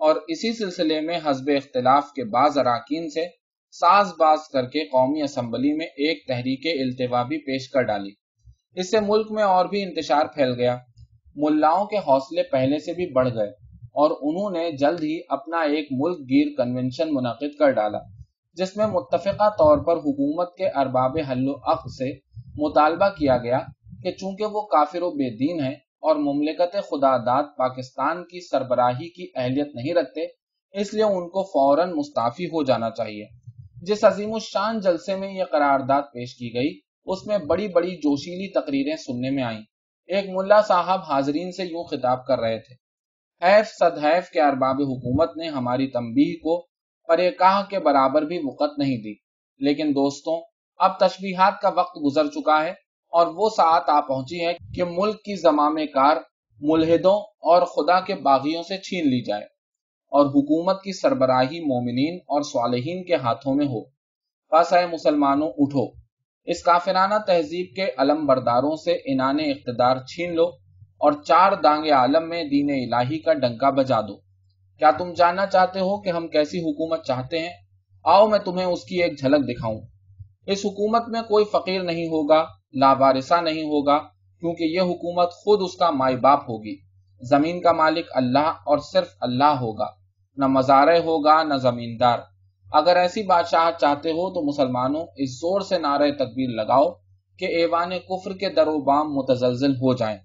اور اسی سلسلے میں حزب اختلاف کے بعض اراکین سے ساز باز کر کے قومی اسمبلی میں ایک تحریک التوا بھی پیش کر ڈالی۔ اس سے ملک میں اور بھی انتشار پھیل گیا۔ ملاؤں کے حوصلے پہلے سے بھی بڑھ گئے اور انہوں نے جلد ہی اپنا ایک ملک گیر کنونشن منعقد کر ڈالا، جس میں متفقہ طور پر حکومت کے ارباب حل و عقد سے مطالبہ کیا گیا کہ چونکہ وہ کافر و بے دین ہیں اور مملکت خدا داد پاکستان کی سربراہی کی اہلیت نہیں رکھتے، اس لیے ان کو فوراً مستعفی ہو جانا چاہیے۔ جس عظیم الشان جلسے میں یہ قرارداد پیش کی گئی، اس میں بڑی بڑی جوشیلی تقریریں سننے میں آئیں۔ ایک ملا صاحب حاضرین سے یوں خطاب کر رہے تھے، حیف صد حیف کے ارباب حکومت نے ہماری تنبیہ کو پریکاہ کے برابر بھی وقت نہیں دی۔ لیکن دوستوں، اب تشبیہات کا وقت گزر چکا ہے اور وہ ساعت آ پہنچی ہے کہ ملک کی زمام کار ملحدوں اور خدا کے باغیوں سے چھین لی جائے۔ اور حکومت کی سربراہی مومنین اور صالحین کے ہاتھوں میں ہو۔ بس اے مسلمانوں، اٹھو۔ اس کافرانہ تہذیب کے علم برداروں سے انان اقتدار چھین لو اور چار دانگ عالم میں دین الہی کا ڈنکا بجا دو۔ کیا تم جاننا چاہتے ہو کہ ہم کیسی حکومت چاہتے ہیں؟ آؤ میں تمہیں اس کی ایک جھلک دکھاؤں۔ اس حکومت میں کوئی فقیر نہیں ہوگا، لاوارثہ نہیں ہوگا، کیونکہ یہ حکومت خود اس کا مائی باپ ہوگی۔ زمین کا مالک اللہ اور صرف اللہ ہوگا، نہ مزارع ہوگا، نہ زمیندار۔ اگر ایسی بادشاہ چاہتے ہو تو مسلمانوں، اس زور سے نعرہ تکبیر لگاؤ کہ ایوان کفر کے در و بام متزلزل ہو جائیں۔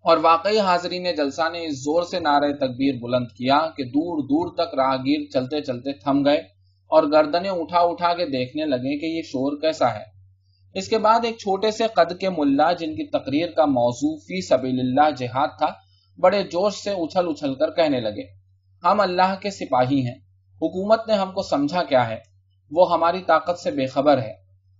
اور واقعی حاضرین جلسہ نے اس زور سے نعرہ تکبیر بلند کیا کہ دور دور تک راہگیر چلتے چلتے تھم گئے اور گردنیں اٹھا اٹھا کے دیکھنے لگے کہ یہ شور کیسا ہے۔ اس کے بعد ایک چھوٹے سے قد کے ملا جن کی تقریر کا موضوع فی سبیل اللہ جہاد تھا، بڑے جوش سے اچھل اچھل کر کہنے لگے، ہم اللہ کے سپاہی ہیں، حکومت نے ہم کو سمجھا کیا ہے، وہ ہماری طاقت سے بے خبر ہے۔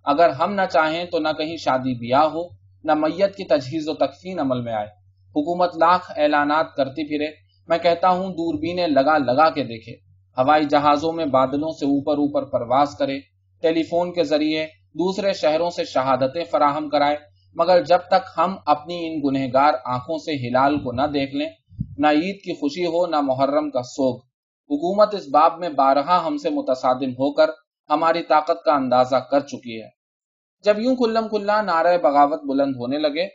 اگر ہم نہ چاہیں تو نہ کہیں شادی بیاہ ہو، نہ میت کی تجہیز و تکفین عمل میں آئے۔ حکومت لاکھ اعلانات کرتی پھرے، میں کہتا ہوں دوربینیں لگا لگا کے دیکھے۔ ہوائی جہازوں میں بادلوں سے اوپر اوپر پرواز کرے، ٹیلی فون کے ذریعے دوسرے شہروں سے شہادتیں فراہم کرائے، مگر جب تک ہم اپنی ان گنہگار آنکھوں سے ہلال کو نہ دیکھ لیں، نہ عید کی خوشی ہو، نہ محرم کا سوگ۔ حکومت اس باب میں بارہا ہم سے متصادم ہو کر ہماری طاقت کا اندازہ کر چکی ہے۔ جب یوں کلم کھلا نعرہ بغاوت بلند ہونے لگے،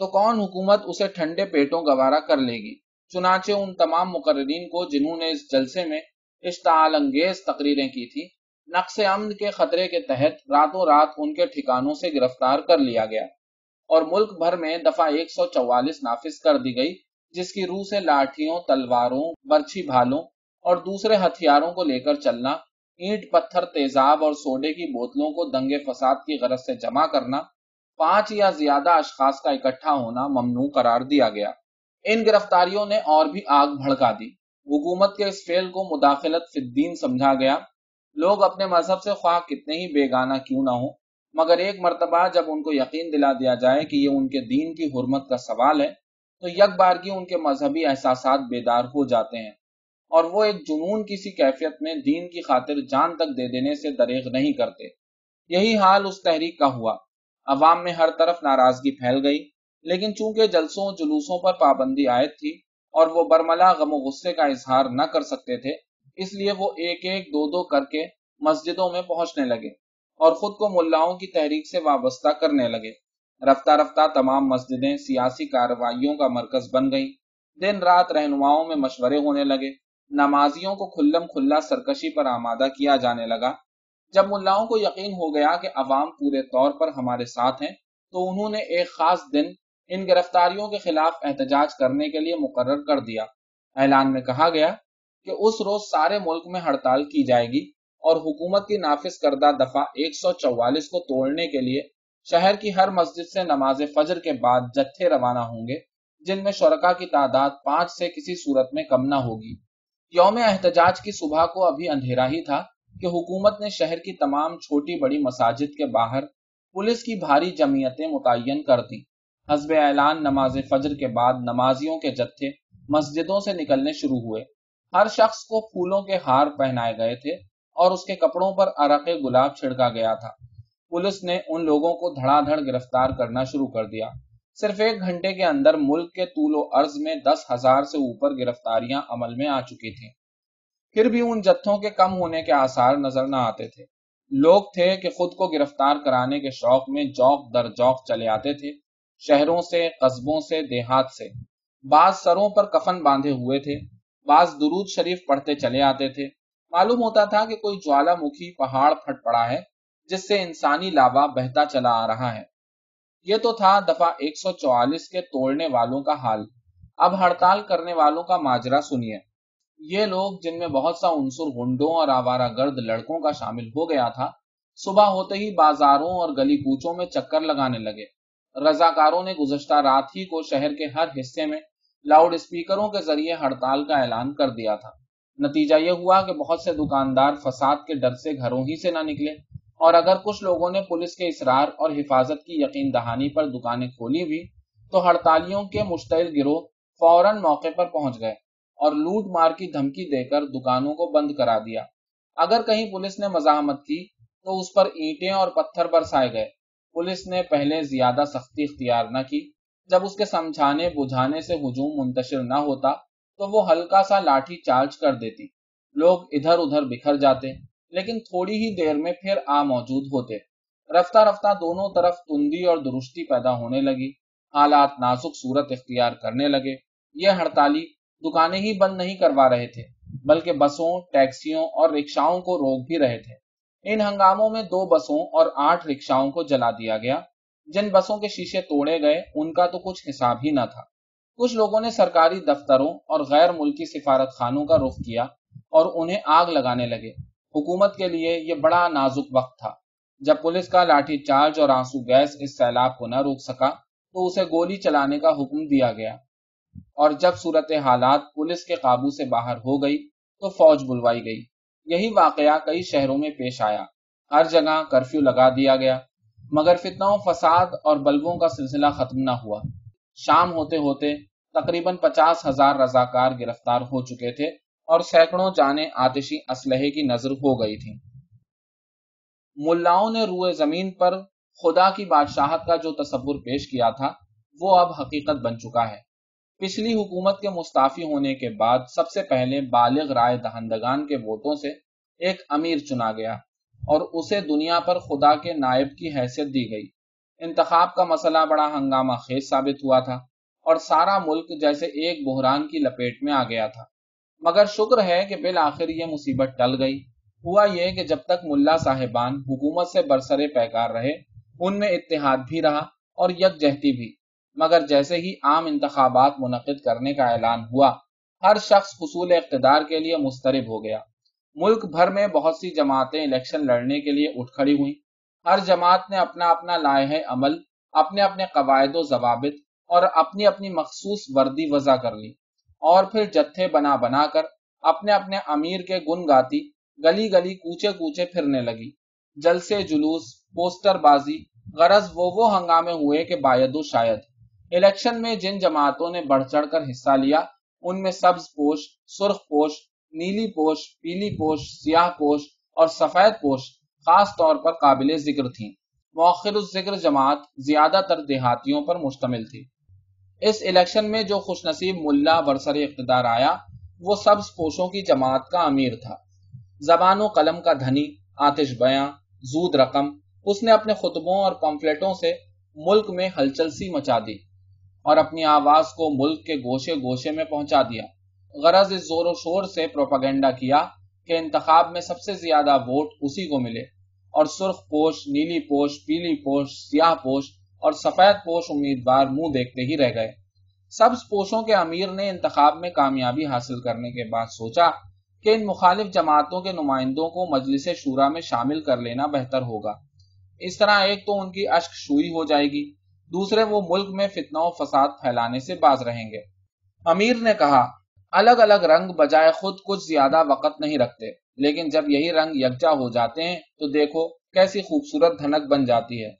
تو کون حکومت اسے ٹھنڈے پیٹوں گوارا کر لے گی؟ چنانچہ ان تمام مقررین کو جنہوں نے اس جلسے میں اشتعال انگیز تقریریں کی تھی نقص امن کے خطرے کے تحت راتوں رات ان کے ٹھکانوں سے گرفتار کر لیا گیا اور ملک بھر میں دفعہ ایک سو چوالیس نافذ کر دی گئی، جس کی روح سے لاٹھیوں، تلواروں، برچھی بھالوں اور دوسرے ہتھیاروں کو لے کر چلنا، اینٹ، پتھر، تیزاب اور سوڈے کی بوتلوں کو دنگے فساد کی غرض سے جمع کرنا، پانچ یا زیادہ اشخاص کا اکٹھا ہونا ممنوع قرار دیا گیا۔ ان گرفتاریوں نے اور بھی آگ بھڑکا دی۔ حکومت کے اس فیل کو مداخلت فی الدین سمجھا گیا۔ لوگ اپنے مذہب سے خواہ کتنے ہی بیگانہ کیوں نہ ہو مگر ایک مرتبہ جب ان کو یقین دلا دیا جائے کہ یہ ان کے دین کی حرمت کا سوال ہے، تو یک بار کی ان کے مذہبی احساسات بیدار ہو جاتے ہیں اور وہ ایک جنون کسی کیفیت میں دین کی خاطر جان تک دے دینے سے دریغ نہیں کرتے۔ یہی حال اس تحریک کا ہوا۔ عوام میں ہر طرف ناراضگی پھیل گئی، لیکن چونکہ جلسوں جلوسوں پر پابندی عائد تھی اور وہ برملا غم و غصے کا اظہار نہ کر سکتے تھے اس لیے وہ ایک ایک دو دو کر کے مسجدوں میں پہنچنے لگے اور خود کو ملاؤں کی تحریک سے وابستہ کرنے لگے۔ رفتہ رفتہ تمام مسجدیں سیاسی کارروائیوں کا مرکز بن گئیں۔ دن رات رہنماؤں میں مشورے ہونے لگے۔ نمازیوں کو کھلم کھلا سرکشی پر آمادہ کیا جانے لگا۔ جب ملاؤں کو یقین ہو گیا کہ عوام پورے طور پر ہمارے ساتھ ہیں، تو انہوں نے ایک خاص دن ان گرفتاریوں کے خلاف احتجاج کرنے کے لیے مقرر کر دیا۔ اعلان میں کہا گیا کہ اس روز سارے ملک میں ہڑتال کی جائے گی اور حکومت کی نافذ کردہ دفعہ ایک سو چوالیس کو توڑنے کے لیے شہر کی ہر مسجد سے نماز فجر کے بعد جتھے روانہ ہوں گے، جن میں شرکا کی تعداد پانچ سے کسی صورت میں کم نہ ہوگی۔ یوم احتجاج کی صبح کو ابھی اندھیرا ہی تھا کہ حکومت نے شہر کی تمام چھوٹی بڑی مساجد کے باہر پولیس کی بھاری جمعیتیں متعین کر دی حزب اعلان نماز فجر کے بعد نمازیوں کے جتھے مسجدوں سے نکلنے شروع ہوئے۔ ہر شخص کو پھولوں کے ہار پہنائے گئے تھے اور اس کے کپڑوں پر عرق گلاب چھڑکا گیا تھا۔ پولیس نے ان لوگوں کو دھڑا دھڑ گرفتار کرنا شروع کر دیا۔ صرف ایک گھنٹے کے اندر ملک کے طول و عرض میں دس ہزار سے اوپر گرفتاریاں عمل میں آ چکی تھیں پھر بھی ان جتھوں کے کم ہونے کے آثار نظر نہ آتے تھے۔ لوگ تھے کہ خود کو گرفتار کرانے کے شوق میں جوک در جوک چلے آتے تھے، شہروں سے، قصبوں سے، دیہات سے۔ بعض سروں پر کفن باندھے ہوئے تھے۔ بعض درود شریف پڑھتے چلے آتے تھے۔ معلوم ہوتا تھا کہ کوئی جوالا مکھی پہاڑ پھٹ پڑا ہے، جس سے انسانی لاوا بہتا چلا آ رہا ہے۔ یہ تو تھا دفعہ ایک سو چوالیس کے توڑنے والوں کا حال۔ اب ہڑتال کرنے والوں کا ماجرا سنیے۔ یہ لوگ جن میں بہت سا عنصر گنڈوں اور آوارہ گرد لڑکوں کا شامل ہو گیا تھا، صبح ہوتے ہی بازاروں اور گلی کوچوں میں چکر لگانے لگے۔ رضاکاروں نے گزشتہ رات ہی کو شہر کے ہر حصے میں لاؤڈ اسپیکروں کے ذریعے ہڑتال کا اعلان کر دیا تھا۔ نتیجہ یہ ہوا کہ بہت سے دکاندار فساد کے ڈر سے گھروں ہی سے نہ نکلے اور اگر کچھ لوگوں نے پولیس کے اصرار اور حفاظت کی یقین دہانی پر دکانیں کھولی بھی تو ہڑتالیوں کے مشتعل گروہ فوراً موقع پر پہنچ گئے اور لوٹ مار کی دھمکی دے کر دکانوں کو بند کرا دیا۔ اگر کہیں پولیس نے مزاحمت کی تو اس پر اینٹیں اور پتھر برسائے گئے۔ پولیس نے پہلے زیادہ سختی اختیار نہ کی جب اس کے سمجھانے بجھانے سے ہجوم منتشر نہ ہوتا تو وہ ہلکا سا لاٹھی چارج کر دیتی۔ لوگ ادھر ادھر بکھر جاتے، لیکن تھوڑی ہی دیر میں پھر آ موجود ہوتے۔ رفتہ رفتہ دونوں طرف تندی اور درستی پیدا ہونے لگی۔ حالات نازک صورت اختیار کرنے لگے۔ یہ ہڑتالی دکانیں ہی بند نہیں کروا رہے تھے، بلکہ بسوں، ٹیکسیوں اور رکشاؤں کو روک بھی رہے تھے۔ ان ہنگاموں میں دو بسوں اور آٹھ رکشاؤں کو جلا دیا گیا۔ جن بسوں کے شیشے توڑے گئے، ان کا تو کچھ حساب ہی نہ تھا۔ کچھ لوگوں نے سرکاری دفتروں اور غیر ملکی سفارت خانوں کا رخ کیا اور انہیں آگ لگانے لگے۔ حکومت کے لیے یہ بڑا نازک وقت تھا۔ جب پولیس کا لاٹھی چارج اور آنسو گیس اس سیلاب کو نہ روک سکا، تو اسے گولی چلانے کا حکم دیا گیا۔ اور جب صورت حالات پولیس کے قابو سے باہر ہو گئی، تو فوج بلوائی گئی۔ یہی واقعہ کئی شہروں میں پیش آیا۔ ہر جگہ کرفیو لگا دیا گیا۔ مگر فتنوں، فساد اور بلبوں کا سلسلہ ختم نہ ہوا۔ شام ہوتے ہوتے تقریباً پچاس ہزار رضاکار گرفتار ہو چکے تھے اور سینکڑوں جانے آتشی اسلحے کی نظر ہو گئی تھی ملاؤں نے روئے زمین پر خدا کی بادشاہت کا جو تصور پیش کیا تھا، وہ اب حقیقت بن چکا ہے۔ پچھلی حکومت کے مستعفی ہونے کے بعد سب سے پہلے بالغ رائے دہندگان کے ووٹوں سے ایک امیر چنا گیا۔ اور اسے دنیا پر خدا کے نائب کی حیثیت دی گئی۔ انتخاب کا مسئلہ بڑا ہنگامہ خیز ثابت ہوا تھا اور سارا ملک جیسے ایک بحران کی لپیٹ میں آ گیا تھا۔ مگر شکر ہے کہ بالآخر یہ مصیبت ٹل گئی۔ ہوا یہ کہ جب تک ملا صاحبان حکومت سے برسرے پیکار رہے، ان میں اتحاد بھی رہا اور یکجہتی بھی۔ مگر جیسے ہی عام انتخابات منعقد کرنے کا اعلان ہوا، ہر شخص حصول اقتدار کے لیے مسترب ہو گیا۔ ملک بھر میں بہت سی جماعتیں الیکشن لڑنے کے لیے اٹھ کھڑی ہوئی ہر جماعت نے اپنا اپنا لائحہ عمل، اپنے اپنے قواعد و ضوابط اور اپنی اپنی مخصوص وردی وضع کر لی۔ اور پھر جتھے بنا بنا کر اپنے اپنے امیر کے گن گاتی، گلی گلی کوچے کوچے پھرنے لگی۔ جلسے جلوس، پوسٹر بازی، غرض وہ وہ ہنگامے ہوئے کہ باید و شاید۔ الیکشن میں جن جماعتوں نے بڑھ چڑھ کر حصہ لیا، ان میں سبز پوش، سرخ پوش نیلی پوش، پیلی پوش، سیاہ پوش اور سفید پوش خاص طور پر قابل ذکر تھیں۔ مؤخر الذکر جماعت زیادہ تر دیہاتیوں پر مشتمل تھی۔ اس الیکشن میں جو خوش نصیب ملا برسر اقتدار آیا، وہ سبز پوشوں کی جماعت کا امیر تھا۔ زبان و قلم کا دھنی، آتش بیاں، زود رقم، اس نے اپنے خطبوں اور پمفلٹوں سے ملک میں ہلچل سی مچا دی اور اپنی آواز کو ملک کے گوشے گوشے میں پہنچا دیا۔ غرض اس زور و شور سے پروپیگنڈا کیا کہ انتخاب میں سب سے زیادہ ووٹ اسی کو ملے اور سرخ پوش، نیلی پوش، پیلی پوش، سیاہ پوش اور سفید پوش امیدوار منہ دیکھتے ہی رہ گئے۔ سبز پوشوں کے امیر نے انتخاب میں کامیابی حاصل کرنے کے بعد سوچا کہ ان مخالف جماعتوں کے نمائندوں کو مجلس شورا میں شامل کر لینا بہتر ہوگا۔ اس طرح ایک تو ان کی اشک شوئی ہو جائے گی، دوسرے وہ ملک میں فتنہ و فساد پھیلانے سے باز رہیں گے۔ امیر نے کہا الگ الگ رنگ بجائے خود کچھ زیادہ وقت نہیں رکھتے، لیکن جب یہی رنگ یکجا ہو جاتے ہیں تو دیکھو کیسی خوبصورت دھنک بن جاتی ہے۔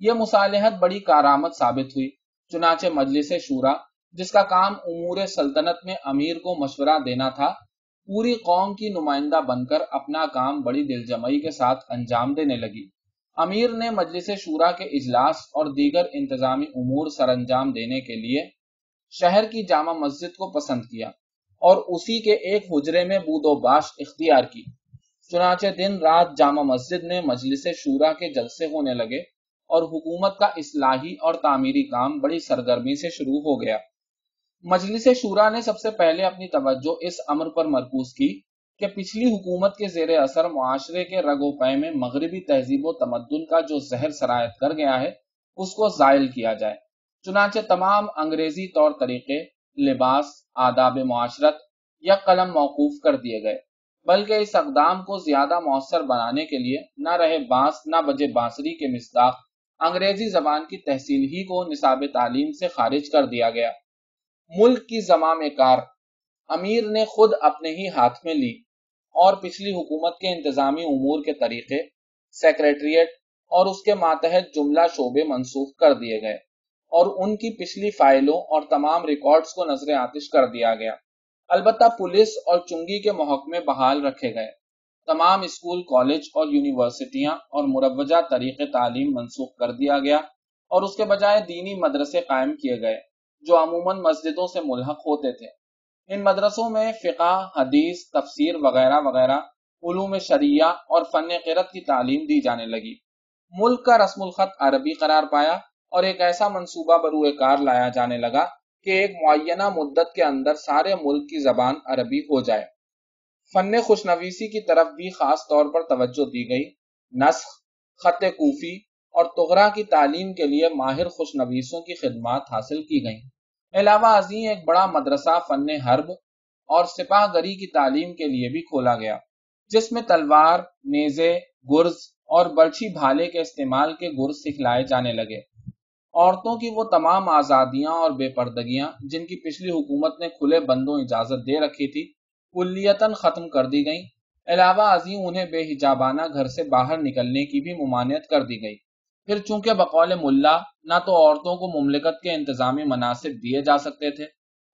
یہ مصالحت بڑی کارآمد ثابت ہوئی، چنانچہ مجلس شورا، جس کا کام امور سلطنت میں امیر کو مشورہ دینا تھا، پوری قوم کی نمائندہ بن کر اپنا کام بڑی دل جمعی کے ساتھ انجام دینے لگی۔ امیر نے مجلس شورا کے اجلاس اور دیگر انتظامی امور سر انجام دینے کے لیے شہر کی جامع مسجد کو پسند کیا اور اسی کے ایک حجرے میں بود و باش اختیار کی۔ چنانچہ دن رات جامع مسجد میں مجلس شورا کے جلسے ہونے لگے اور حکومت کا اصلاحی اور تعمیری کام بڑی سرگرمی سے شروع ہو گیا۔ مجلس شورا نے سب سے پہلے اپنی توجہ اس امر پر مرکوز کی کہ پچھلی حکومت کے زیر اثر معاشرے کے رگ و پے میں مغربی تہذیب و تمدن کا جو زہر سرایت کر گیا ہے، اس کو زائل کیا جائے۔ چنانچہ تمام انگریزی طور طریقے، لباس، آداب معاشرت یا قلم موقوف کر دیے گئے، بلکہ اس اقدام کو زیادہ مؤثر بنانے کے لیے نہ رہے بانس، نہ بجے بانسری کے مصداق انگریزی زبان کی تحصیل ہی کو نصاب تعلیم سے خارج کر دیا گیا۔ ملک کی زمام کار امیر نے خود اپنے ہی ہاتھ میں لی اور پچھلی حکومت کے انتظامی امور کے طریقے، سیکریٹریٹ اور اس کے ماتحت جملہ شعبے منسوخ کر دیے گئے۔ اور ان کی پچھلی فائلوں اور تمام ریکارڈز کو نظر آتش کر دیا گیا۔ البتہ پولیس اور چنگی کے محکمے بحال رکھے گئے۔ تمام اسکول، کالج اور یونیورسٹیاں اور مروجہ طریق تعلیم منسوخ کر دیا گیا اور اس کے بجائے دینی مدرسے قائم کیے گئے، جو عموماً مسجدوں سے ملحق ہوتے تھے۔ ان مدرسوں میں فقہ، حدیث، تفسیر وغیرہ وغیرہ علوم شریعہ اور فن قرت کی تعلیم دی جانے لگی۔ ملک کا رسم الخط عربی قرار پایا۔ اور ایک ایسا منصوبہ بروئے کار لایا جانے لگا کہ ایک معینہ مدت کے اندر سارے ملک کی زبان عربی ہو جائے۔ فن خوشنویسی کی طرف بھی خاص طور پر توجہ دی گئی۔ نسخ، خط کوفی اور تغرا کی تعلیم کے لیے ماہر خوشنویسوں کی خدمات حاصل کی گئیں۔ علاوہ ازیں ایک بڑا مدرسہ فن حرب اور سپاہ گری کی تعلیم کے لیے بھی کھولا گیا، جس میں تلوار، نیزے، گرز اور برچھی بھالے کے استعمال کے گرز سکھلائے جانے لگے۔ عورتوں کی وہ تمام آزادیاں اور بے پردگیاں جن کی پچھلی حکومت نے کھلے بندوں اجازت دے رکھی تھی، کلیتاً ختم کر دی گئیں۔ علاوہ ازیں انہیں بے حجابانہ گھر سے باہر نکلنے کی بھی ممانعت کر دی گئی۔ پھر چونکہ بقول ملا، نہ تو عورتوں کو مملکت کے انتظامی مناسب دیے جا سکتے تھے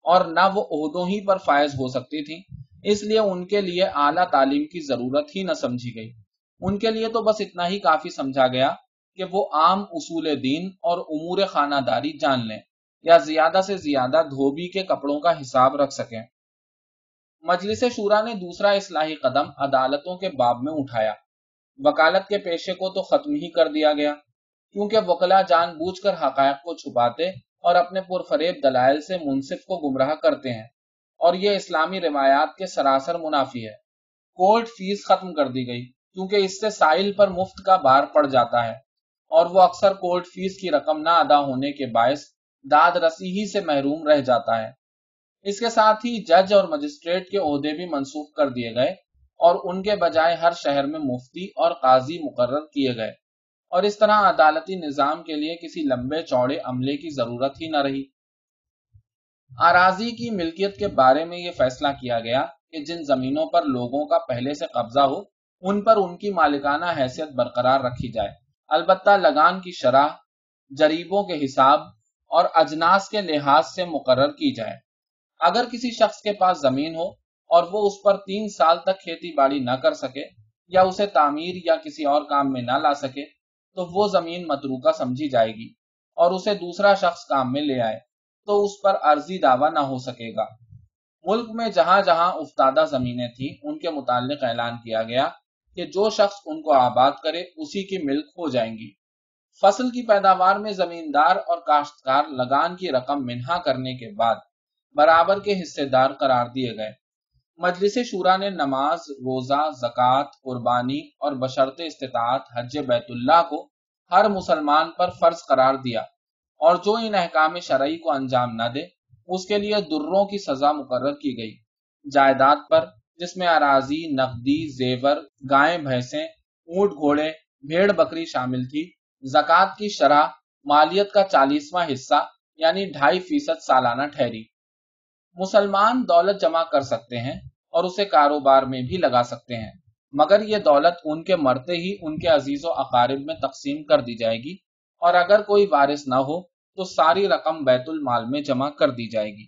اور نہ وہ عہدوں ہی پر فائز ہو سکتی تھیں۔ اس لیے ان کے لیے اعلیٰ تعلیم کی ضرورت ہی نہ سمجھی گئی۔ ان کے لیے تو بس اتنا ہی کافی سمجھا گیا۔ کہ وہ عام اصول دین اور امور خانہ داری جان لیں یا زیادہ سے زیادہ دھوبی کے کپڑوں کا حساب رکھ سکیں۔ مجلس شورا نے دوسرا اصلاحی قدم عدالتوں کے باب میں اٹھایا۔ وکالت کے پیشے کو تو ختم ہی کر دیا گیا، کیونکہ وکلا جان بوجھ کر حقائق کو چھپاتے اور اپنے پرفریب دلائل سے منصف کو گمراہ کرتے ہیں۔ اور یہ اسلامی روایات کے سراسر منافی ہے۔ کورٹ فیس ختم کر دی گئی، کیونکہ اس سے سائل پر مفت کا بار پڑ جاتا ہے۔ اور وہ اکثر کورٹ فیس کی رقم نہ ادا ہونے کے باعث داد رسی ہی سے محروم رہ جاتا ہے۔ اس کے ساتھ ہی جج اور مجسٹریٹ کے عہدے بھی منسوخ کر دیے گئے اور ان کے بجائے ہر شہر میں مفتی اور قاضی مقرر کیے گئے۔ اور اس طرح عدالتی نظام کے لیے کسی لمبے چوڑے عملے کی ضرورت ہی نہ رہی۔ آراضی کی ملکیت کے بارے میں یہ فیصلہ کیا گیا کہ جن زمینوں پر لوگوں کا پہلے سے قبضہ ہو، ان پر ان کی مالکانہ حیثیت برقرار رکھی جائے۔ البتہ لگان کی شرح، جریبوں کے حساب اور اجناس کے لحاظ سے مقرر کی جائے۔ اگر کسی شخص کے پاس زمین ہو اور وہ اس پر تین سال تک کھیتی باڑی نہ کر سکے یا اسے تعمیر یا کسی اور کام میں نہ لا سکے، تو وہ زمین متروکہ سمجھی جائے گی اور اسے دوسرا شخص کام میں لے آئے، تو اس پر عرضی دعویٰ نہ ہو سکے گا۔ ملک میں جہاں جہاں افتادہ زمینیں تھیں، ان کے متعلق اعلان کیا گیا کہ جو شخص ان کو آباد کرے، اسی کی ملک ہو جائیں گی۔ فصل کی پیداوار میں زمیندار اور کاشتکار لگان کی رقم منہا کرنے کے بعد برابر کے حصے دار قرار دیے گئے۔ مجلس شورا نے نماز، روزہ، زکوٰۃ، قربانی اور بشرط استطاعت حج بیت اللہ کو ہر مسلمان پر فرض قرار دیا اور جو ان احکام شرعی کو انجام نہ دے، اس کے لیے دروں کی سزا مقرر کی گئی۔ جائیداد پر جس میں اراضی، نقدی، زیور، گائیں، بھینسیں، اونٹ، گھوڑے، بھیڑ، بکری شامل تھی۔ زکوٰۃ کی شرح مالیت کا چالیسواں حصہ یعنی ڈھائی فیصد سالانہ ٹھہری۔ مسلمان دولت جمع کر سکتے ہیں اور اسے کاروبار میں بھی لگا سکتے ہیں، مگر یہ دولت ان کے مرتے ہی ان کے عزیز و اقارب میں تقسیم کر دی جائے گی اور اگر کوئی وارث نہ ہو تو ساری رقم بیت المال میں جمع کر دی جائے گی۔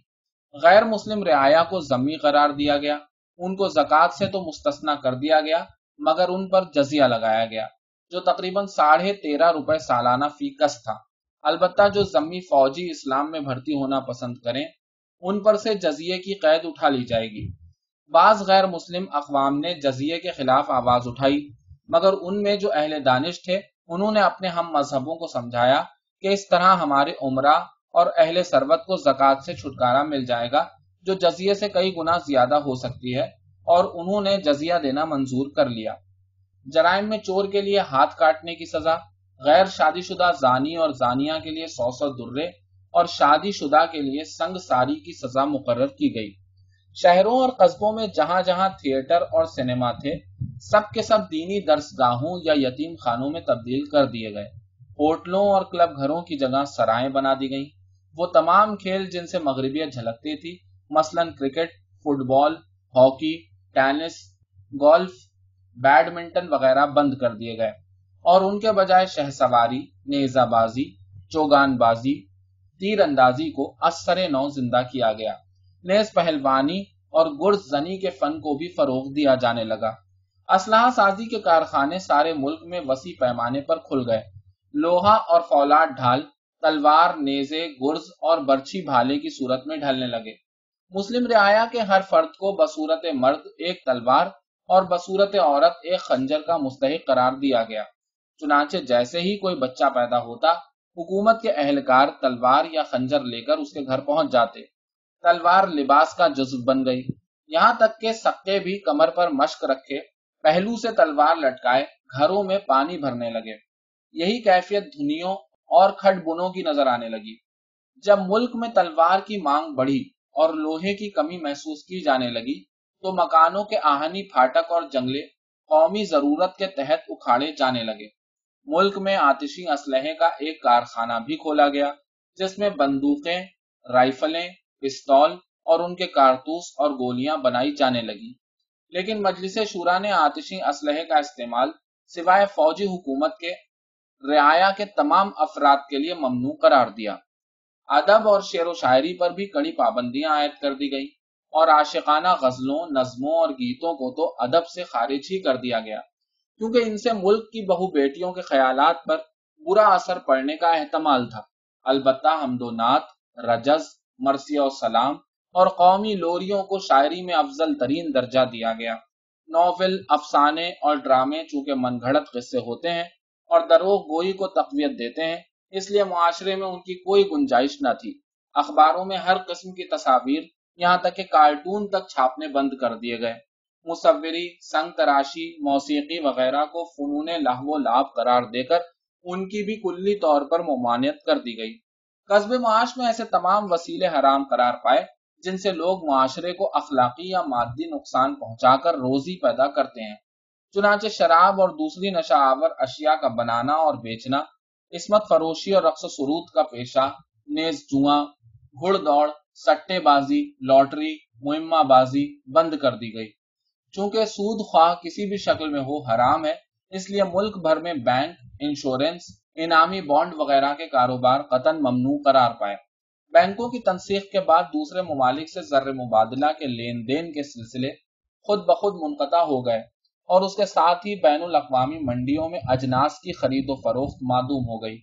غیر مسلم رعایا کو ضمی قرار دیا گیا۔ ان کو زکوٰۃ سے تو مستثنا کر دیا گیا، مگر ان پر جزیہ لگایا گیا، جو تقریباً ساڑھے تیرہ روپے سالانہ فی کس تھا۔ البتہ جو ضمی فوجی اسلام میں بھرتی ہونا پسند کریں، ان پر سے جزیے کی قید اٹھا لی جائے گی۔ بعض غیر مسلم اقوام نے جزیے کے خلاف آواز اٹھائی، مگر ان میں جو اہل دانش تھے، انہوں نے اپنے ہم مذہبوں کو سمجھایا کہ اس طرح ہمارے عمرہ اور اہل سربت کو زکوٰۃ سے چھٹکارا مل جائے گا۔ جو جزیے سے کئی گنا زیادہ ہو سکتی ہے اور انہوں نے جزیہ دینا منظور کر لیا۔ جرائم میں چور کے لیے ہاتھ کاٹنے کی سزا، غیر شادی شدہ زانی اور زانیہ کے لیے سو سو درے اور شادی شدہ کے لیے سنگ ساری کی سزا مقرر کی گئی۔ شہروں اور قصبوں میں جہاں جہاں تھیٹر اور سنیما تھے، سب کے سب دینی درس گاہوں یا یتیم خانوں میں تبدیل کر دیے گئے۔ ہوٹلوں اور کلب گھروں کی جگہ سرائیں بنا دی گئیں۔ وہ تمام کھیل جن سے مغربیت جھلکتی تھی مثلا cricket, football, hockey, tennis, golf, badminton وغیرہ بند کر دیے گئے۔ اور ان کے بجائے شہ سواری، نیزہ بازی، چوگان بازی، تیر اندازی کو اثر نو زندہ کیا گیا۔ نیز پہلوانی اور گرز زنی کے فن کو بھی فروغ دیا جانے لگا۔ اسلحہ سازی کے کارخانے سارے ملک میں وسیع پیمانے پر کھل گئے۔ لوہا اور فولاد ڈھال، تلوار، نیزے، گرز اور برچھی بھالے کی صورت میں ڈھلنے لگے۔ مسلم رعایا کے ہر فرد کو بصورت مرد، ایک تلوار اور بصورت عورت، ایک خنجر کا مستحق قرار دیا گیا۔ چنانچہ جیسے ہی کوئی بچہ پیدا ہوتا، حکومت کے اہلکار تلوار یا خنجر لے کر اس کے گھر پہنچ جاتے۔ تلوار لباس کا جزو بن گئی۔ یہاں تک کہ سکے بھی کمر پر مشق رکھے، پہلو سے تلوار لٹکائے، گھروں میں پانی بھرنے لگے۔ یہی کیفیت دھنیوں اور کھڈ بنوں کی نظر آنے لگی۔ جب ملک میں تلوار کی مانگ بڑھی اور لوہے کی کمی محسوس کی جانے لگی، تو مکانوں کے آہنی پھاٹک اور جنگلے قومی ضرورت کے تحت اکھاڑے جانے لگے۔ ملک میں آتشی اسلحے کا ایک کارخانہ بھی کھولا گیا، جس میں بندوقیں، رائفلیں، پستول اور ان کے کارتوس اور گولیاں بنائی جانے لگی لیکن مجلس شورا نے آتشی اسلحے کا استعمال سوائے فوجی حکومت کے رعایا کے تمام افراد کے لیے ممنوع قرار دیا۔ ادب اور شعر و شاعری پر بھی کڑی پابندیاں عائد کر دی گئی اور عاشقانہ غزلوں، نظموں اور گیتوں کو تو ادب سے خارج ہی کر دیا گیا۔ کیونکہ ان سے ملک کی بہو بیٹیوں کے خیالات پر برا اثر پڑنے کا احتمال تھا۔ البتہ حمد و نعت، رجز، مرثیہ و سلام اور قومی لوریوں کو شاعری میں افضل ترین درجہ دیا گیا۔ ناول، افسانے اور ڈرامے چونکہ من گھڑت قصے ہوتے ہیں اور دروغ گوئی کو تقویت دیتے ہیں اس لیے معاشرے میں ان کی کوئی گنجائش نہ تھی۔ اخباروں میں ہر قسم کی تصاویر یہاں تک کہ کارٹون تک چھاپنے بند کر دیے گئے۔ مصوری، سنگ تراشی، موسیقی وغیرہ کو فنون لہو و لاب قرار دے کر ان کی بھی کلی طور پر ممانعت کر دی گئی۔ قصب معاش میں ایسے تمام وسیلے حرام قرار پائے جن سے لوگ معاشرے کو اخلاقی یا مادی نقصان پہنچا کر روزی پیدا کرتے ہیں۔ چنانچہ شراب اور دوسری نشہ آور اشیاء کا بنانا اور بیچنا عصمت فروشی اور رقص سرود کا پیشہ، نیز جواں گھڑ دوڑ، سٹے بازی، لاٹری، مہمہ بازی بند کر دی گئی۔ چونکہ سود خواہ کسی بھی شکل میں ہو حرام ہے، اس لیے ملک بھر میں بینک، انشورنس، انعامی بانڈ وغیرہ کے کاروبار قطن ممنوع قرار پائے۔ بینکوں کی تنسیخ کے بعد دوسرے ممالک سے زر مبادلہ کے لین دین کے سلسلے خود بخود منقطع ہو گئے۔ اور اس کے ساتھ ہی بین الاقوامی منڈیوں میں اجناس کی خرید و فروخت معدوم ہو گئی۔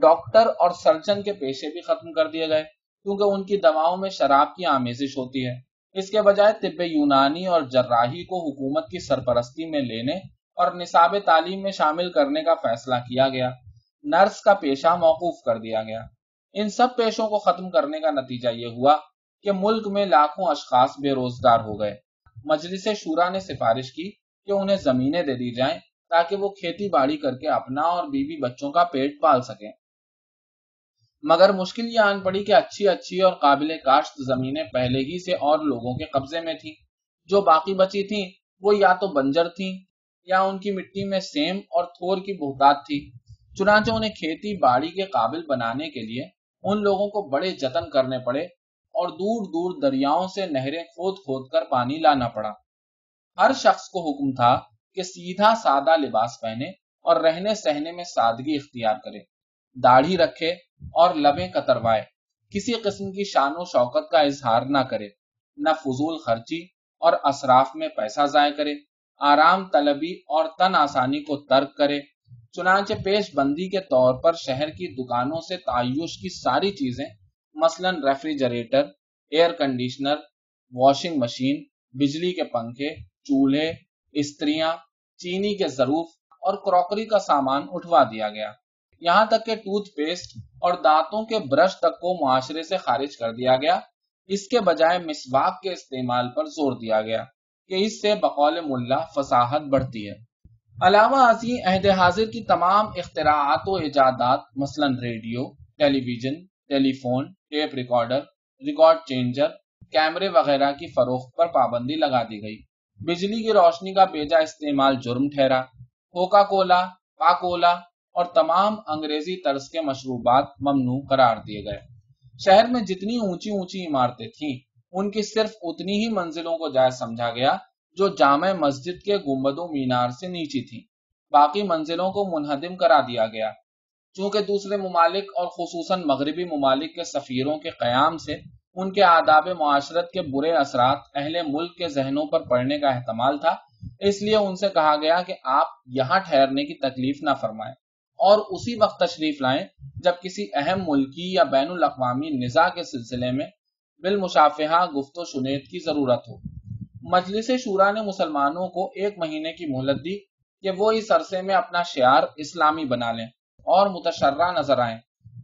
ڈاکٹر اور سرجن کے پیشے بھی ختم کر دیے گئے کیونکہ ان کی دواؤں میں شراب کی آمیزش ہوتی ہے۔ اس کے بجائے طب یونانی اور جراحی کو حکومت کی سرپرستی میں لینے اور نصاب تعلیم میں شامل کرنے کا فیصلہ کیا گیا۔ نرس کا پیشہ موقوف کر دیا گیا۔ ان سب پیشوں کو ختم کرنے کا نتیجہ یہ ہوا کہ ملک میں لاکھوں اشخاص بے روزگار ہو گئے۔ مجلس شورا نے سفارش کی کہ انہیں زمینیں دے دی جائیں تاکہ وہ کھیتی باڑی کر کے اپنا اور بیوی بچوں کا پیٹ پال سکیں۔ مگر مشکل یہ آن پڑی کہ اچھی اچھی اور قابل کاشت زمینیں پہلے ہی سے اور لوگوں کے قبضے میں تھیں۔ جو باقی بچی تھیں، وہ یا تو بنجر تھیں یا ان کی مٹی میں سیم اور تھور کی بہتات تھی چنانچہ انہیں کھیتی باڑی کے قابل بنانے کے لیے ان لوگوں کو بڑے جتن کرنے پڑے اور دور دور دریاؤں سے نہریں کھود کھود کر پانی لانا پڑا۔ ہر شخص کو حکم تھا کہ سیدھا سادہ لباس پہنے اور رہنے سہنے میں سادگی اختیار کرے۔ داڑھی رکھے اور لبیں کتروائے۔ کسی قسم کی شان و شوکت کا اظہار نہ کرے۔ نہ فضول خرچی اور اسراف میں پیسہ ضائع کرے۔ آرام طلبی اور تن آسانی کو ترک کرے۔ چنانچہ پیش بندی کے طور پر شہر کی دکانوں سے تعیش کی ساری چیزیں، مثلا refrigerator, air conditioner, washing machine, بجلی کے پنکھے چولہے استریاں، چینی کے ظروف اور کراکری کا سامان اٹھوا دیا گیا۔ یہاں تک کہ ٹوتھ پیسٹ اور دانتوں کے برش تک کو معاشرے سے خارج کر دیا گیا۔ اس کے بجائے مسواک کے استعمال پر زور دیا گیا کہ اس سے بقول ملا فصاحت بڑھتی ہے۔ علاوہ ازیں عہد حاضر کی تمام اختراعات و ایجادات، مثلا radio, television, telephone, tape recorder, record changer, کیمرے وغیرہ کی فروخت پر پابندی لگا دی گئی۔ بجلی کی روشنی کا بیجا استعمال جرم ٹھہرا۔ کوکا کولا پاکولا اور تمام انگریزی طرز کے مشروبات ممنوع قرار دیے گئے۔ شہر میں جتنی اونچی اونچی عمارتیں تھیں، ان کی صرف اتنی ہی منزلوں کو جائز سمجھا گیا جو جامع مسجد کے گمبدوں مینار سے نیچی تھی باقی منزلوں کو منہدم کرا دیا گیا۔ چونکہ دوسرے ممالک اور خصوصاً مغربی ممالک کے سفیروں کے قیام سے ان کے آداب معاشرت کے برے اثرات اہل ملک کے ذہنوں پر پڑنے کا احتمال تھا، اس لیے ان سے کہا گیا کہ آپ یہاں ٹھہرنے کی تکلیف نہ فرمائیں اور اسی وقت تشریف لائیں جب کسی اہم ملکی یا بین الاقوامی نظا کے سلسلے میں بالمشافہہ گفت و شنید کی ضرورت ہو۔ مجلس شورا نے مسلمانوں کو ایک مہینے کی مہلت دی کہ وہ اس عرصے میں اپنا شعار اسلامی بنا لیں اور متشرہ نظر آئیں۔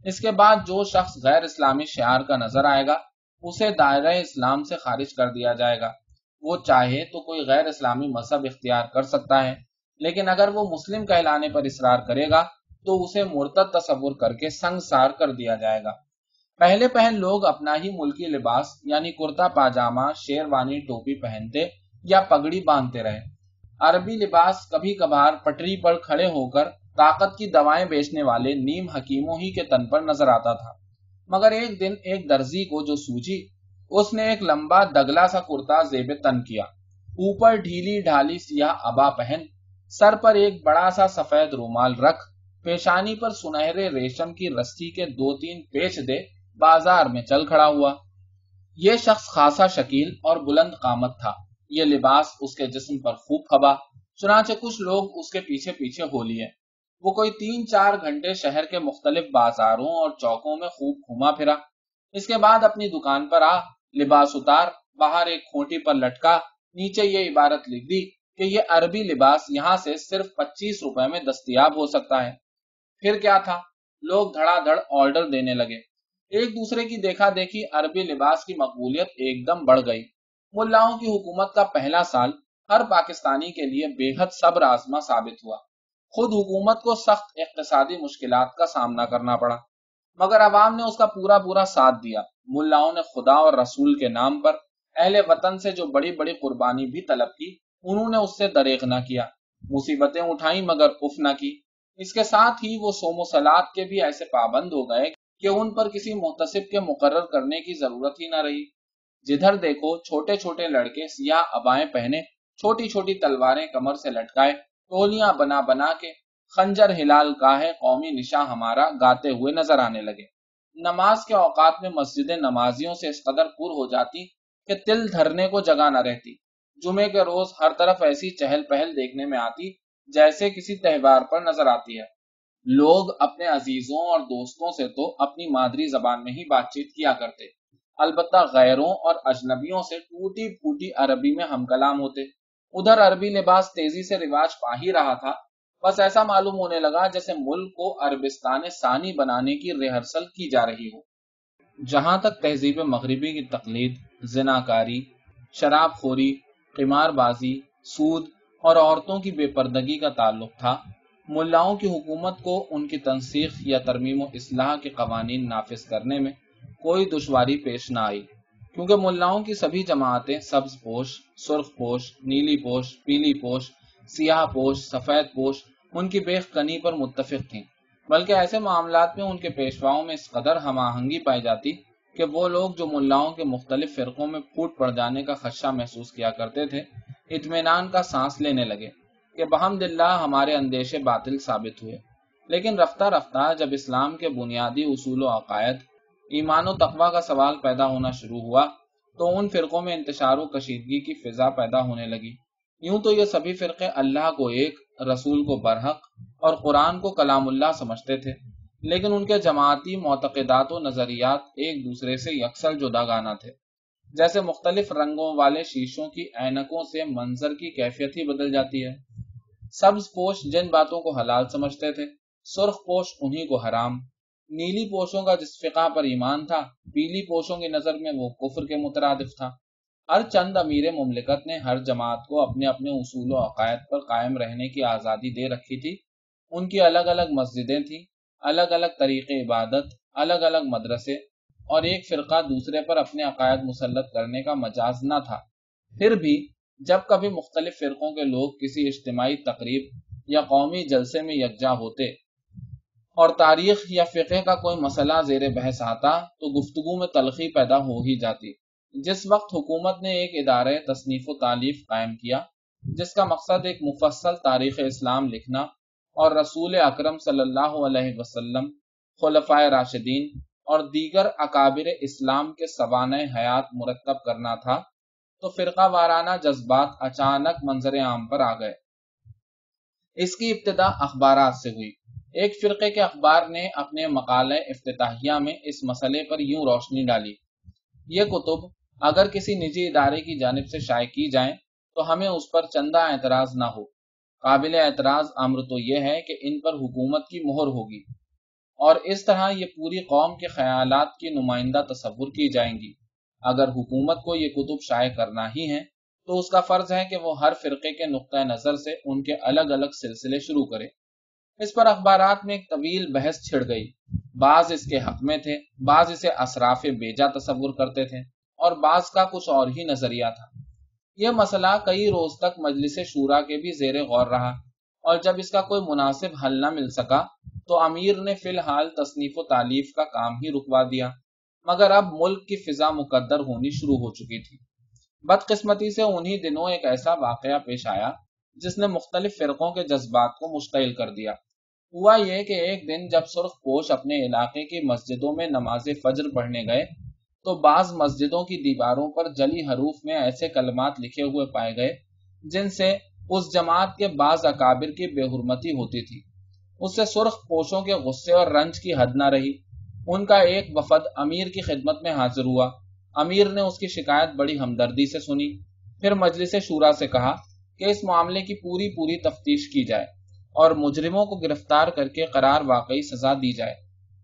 اس کے بعد جو شخص غیر اسلامی شعار کا نظر آئے گا اسے دائرہ اسلام سے خارج کر دیا جائے گا۔ وہ چاہے تو کوئی غیر اسلامی مذہب اختیار کر سکتا ہے، لیکن اگر وہ مسلم کہلانے پر اصرار کرے گا، تو اسے مرتد تصور کر کے سنگ سار کر دیا جائے گا۔ پہلے پہل لوگ اپنا ہی ملکی لباس یعنی کرتا پاجامہ، شیروانی ٹوپی پہنتے یا پگڑی باندھتے رہے۔ عربی لباس کبھی کبھار پٹری پر کھڑے ہو کر طاقت کی دوائیں بیچنے والے نیم حکیموں ہی کے تن پر نظر آتا تھا۔ مگر ایک دن ایک درزی کو جو سوجی، اس نے ایک لمبا دگلا سا کرتا زیب تن کیا۔ اوپر ڈھیلی ڈھالی سیاہ ابا پہن، سر پر ایک بڑا سا سفید رومال رکھ، پیشانی پر سنہرے ریشم کی رسی کے دو تین پیچ دے بازار میں چل کھڑا ہوا۔ یہ شخص خاصا شکیل اور بلند قامت تھا۔ یہ لباس اس کے جسم پر خوب کھبا چنانچہ کچھ لوگ اس کے پیچھے پیچھے ہو لیے۔ وہ کوئی تین چار گھنٹے شہر کے مختلف بازاروں اور چوکوں میں خوب گھوما پھرا۔ اس کے بعد اپنی دکان پر آ، لباس اتار، باہر ایک کھوٹی پر لٹکا، نیچے یہ عبارت لکھ دی کہ یہ عربی لباس یہاں سے صرف پچیس روپے میں دستیاب ہو سکتا ہے۔ پھر کیا تھا؟ لوگ دھڑا دھڑ آرڈر دینے لگے۔ ایک دوسرے کی دیکھا دیکھی عربی لباس کی مقبولیت ایک دم بڑھ گئی۔ ملاؤں کی حکومت کا پہلا سال ہر پاکستانی کے لیے بے حد صبر آزما ثابت ہوا۔ خود حکومت کو سخت اقتصادی مشکلات کا سامنا کرنا پڑا۔ مگر عوام نے اس کا پورا پورا ساتھ دیا۔ ملاؤں نے خدا اور رسول کے نام پر اہل وطن سے جو بڑی بڑی قربانی بھی طلب کی، انہوں نے اس سے دریغ نہ کیا۔ مصیبتیں اٹھائیں مگر اف نہ کی۔ اس کے ساتھ ہی وہ سوم و سلاد کے بھی ایسے پابند ہو گئے کہ ان پر کسی محتسب کے مقرر کرنے کی ضرورت ہی نہ رہی۔ جدھر دیکھو، چھوٹے چھوٹے لڑکے سیاہ ابائیں پہنے، چھوٹی چھوٹی تلواریں کمر سے لٹکائے ٹولیاں بنا بنا کے خنجر ہلال کا قومی نشاں ہمارا گاتے ہوئے نظر آنے لگے۔ نماز کے اوقات میں مسجد نمازیوں سے اس قدر پور ہو جاتی کہ تل دھرنے کو جگہ نہ رہتی۔ جمعے کے روز ہر طرف ایسی چہل پہل دیکھنے میں آتی جیسے کسی تہوار پر نظر آتی ہے۔ لوگ اپنے عزیزوں اور دوستوں سے تو اپنی مادری زبان میں ہی بات چیت کیا کرتے۔ البتہ غیروں اور اجنبیوں سے ٹوٹی پھوٹی عربی میں ہم کلام ہوتے۔ ادھر عربی لباس تیزی سے رواج پا ہی رہا تھا۔ بس ایسا معلوم ہونے لگا جیسے ملک کو عربستان ثانی بنانے کی ریہرسل کی جا رہی ہو۔ جہاں تک تہذیب مغربی کی تقلید، زناکاری شراب خوری قمار بازی سود اور عورتوں کی بے پردگی کا تعلق تھا، ملاؤں کی حکومت کو ان کی تنسیخ یا ترمیم و اصلاح کے قوانین نافذ کرنے میں کوئی دشواری پیش نہ آئی۔ کیونکہ ملاؤں کی سبھی جماعتیں سبز پوش، سرخ پوش، نیلی پوش، پیلی پوش، سیاہ پوش، سفید پوش، ان کی بیخ کنی پر متفق تھیں۔ بلکہ ایسے معاملات میں ان کے پیشواؤں میں اس قدر ہم آہنگی پائی جاتی کہ وہ لوگ جو ملاؤں کے مختلف فرقوں میں پھوٹ پڑ جانے کا خدشہ محسوس کیا کرتے تھے، اطمینان کا سانس لینے لگے کہ بحمد اللہ ہمارے اندیشے باطل ثابت ہوئے۔ لیکن رفتہ رفتہ جب اسلام کے بنیادی اصول و عقائد ایمان و تقوی کا سوال پیدا ہونا شروع ہوا تو ان فرقوں میں انتشار و کشیدگی کی فضا پیدا ہونے لگی۔ یوں تو یہ سبھی فرقے اللہ کو ایک، رسول کو برحق اور قرآن کو کلام اللہ سمجھتے تھے، لیکن ان کے جماعتی معتقدات و نظریات ایک دوسرے سے یکسر جدا گانا تھے۔ جیسے مختلف رنگوں والے شیشوں کی اینکوں سے منظر کی کیفیت ہی بدل جاتی ہے۔ سبز پوش جن باتوں کو حلال سمجھتے تھے، سرخ پوش انہی کو حرام۔ نیلی پوشوں کا جس فقہ پر ایمان تھا، پیلی پوشوں کی نظر میں وہ کفر کے مترادف تھا۔ ہر چند امیر مملکت نے ہر جماعت کو اپنے اپنے اصول و عقائد پر قائم رہنے کی آزادی دے رکھی تھی۔ ان کی الگ الگ مسجدیں تھیں، الگ الگ طریقے عبادت، الگ الگ مدرسے، اور ایک فرقہ دوسرے پر اپنے عقائد مسلط کرنے کا مجاز نہ تھا۔ پھر بھی جب کبھی مختلف فرقوں کے لوگ کسی اجتماعی تقریب یا قومی جلسے میں یکجا ہوتے اور تاریخ یا فقہ کا کوئی مسئلہ زیر بحث آتا تو گفتگو میں تلخی پیدا ہو ہی جاتی۔ جس وقت حکومت نے ایک ادارے تصنیف و تعلیف قائم کیا، جس کا مقصد ایک مفصل تاریخ اسلام لکھنا اور رسول اکرم صلی اللہ علیہ وسلم خلفۂ راشدین اور دیگر اکابر اسلام کے سوانح حیات مرتب کرنا تھا، تو فرقہ وارانہ جذبات اچانک منظر عام پر آ گئے۔ اس کی ابتدا اخبارات سے ہوئی۔ ایک فرقے کے اخبار نے اپنے مقالے افتتاحیہ میں اس مسئلے پر یوں روشنی ڈالی۔ یہ کتب اگر کسی نجی ادارے کی جانب سے شائع کی جائیں تو ہمیں اس پر چندہ اعتراض نہ ہو۔ قابل اعتراض امر تو یہ ہے کہ ان پر حکومت کی مہر ہوگی اور اس طرح یہ پوری قوم کے خیالات کی نمائندہ تصور کی جائیں گی۔ اگر حکومت کو یہ کتب شائع کرنا ہی ہے تو اس کا فرض ہے کہ وہ ہر فرقے کے نقطۂ نظر سے ان کے الگ الگ سلسلے شروع کرے۔ اس پر اخبارات میں ایک طویل بحث چھڑ گئی۔ بعض اس کے حق میں تھے، بعض اسے اصراف بیجا تصور کرتے تھے، اور بعض کا کچھ اور ہی نظریہ تھا۔ یہ مسئلہ کئی روز تک مجلس شورا کے بھی زیر غور رہا، اور جب اس کا کوئی مناسب حل نہ مل سکا، تو امیر نے فی الحال تصنیف و تعلیف کا کام ہی رکوا دیا۔ مگر اب ملک کی فضا مقدر ہونی شروع ہو چکی تھی۔ بدقسمتی سے انہی دنوں ایک ایسا واقعہ پیش آیا، جس نے مختلف فرقوں کے جذبات کو مشتعل کر دیا۔ ہوا یہ کہ ایک دن جب سرخ پوش اپنے علاقے کی مسجدوں میں نماز فجر پڑھنے گئے، تو بعض مسجدوں کی دیواروں پر جلی حروف میں ایسے کلمات لکھے ہوئے پائے گئے، جن سے اس جماعت کے بعض اکابر کی بے حرمتی ہوتی تھی۔ اس سے سرخ پوشوں کے غصے اور رنج کی حد نہ رہی۔ ان کا ایک وفد امیر کی خدمت میں حاضر ہوا۔ امیر نے اس کی شکایت بڑی ہمدردی سے سنی۔ پھر مجلس شورا سے کہا کہ اس معاملے کی پوری پوری تفتیش کی جائے۔ اور مجرموں کو گرفتار کر کے قرار واقعی سزا دی جائے۔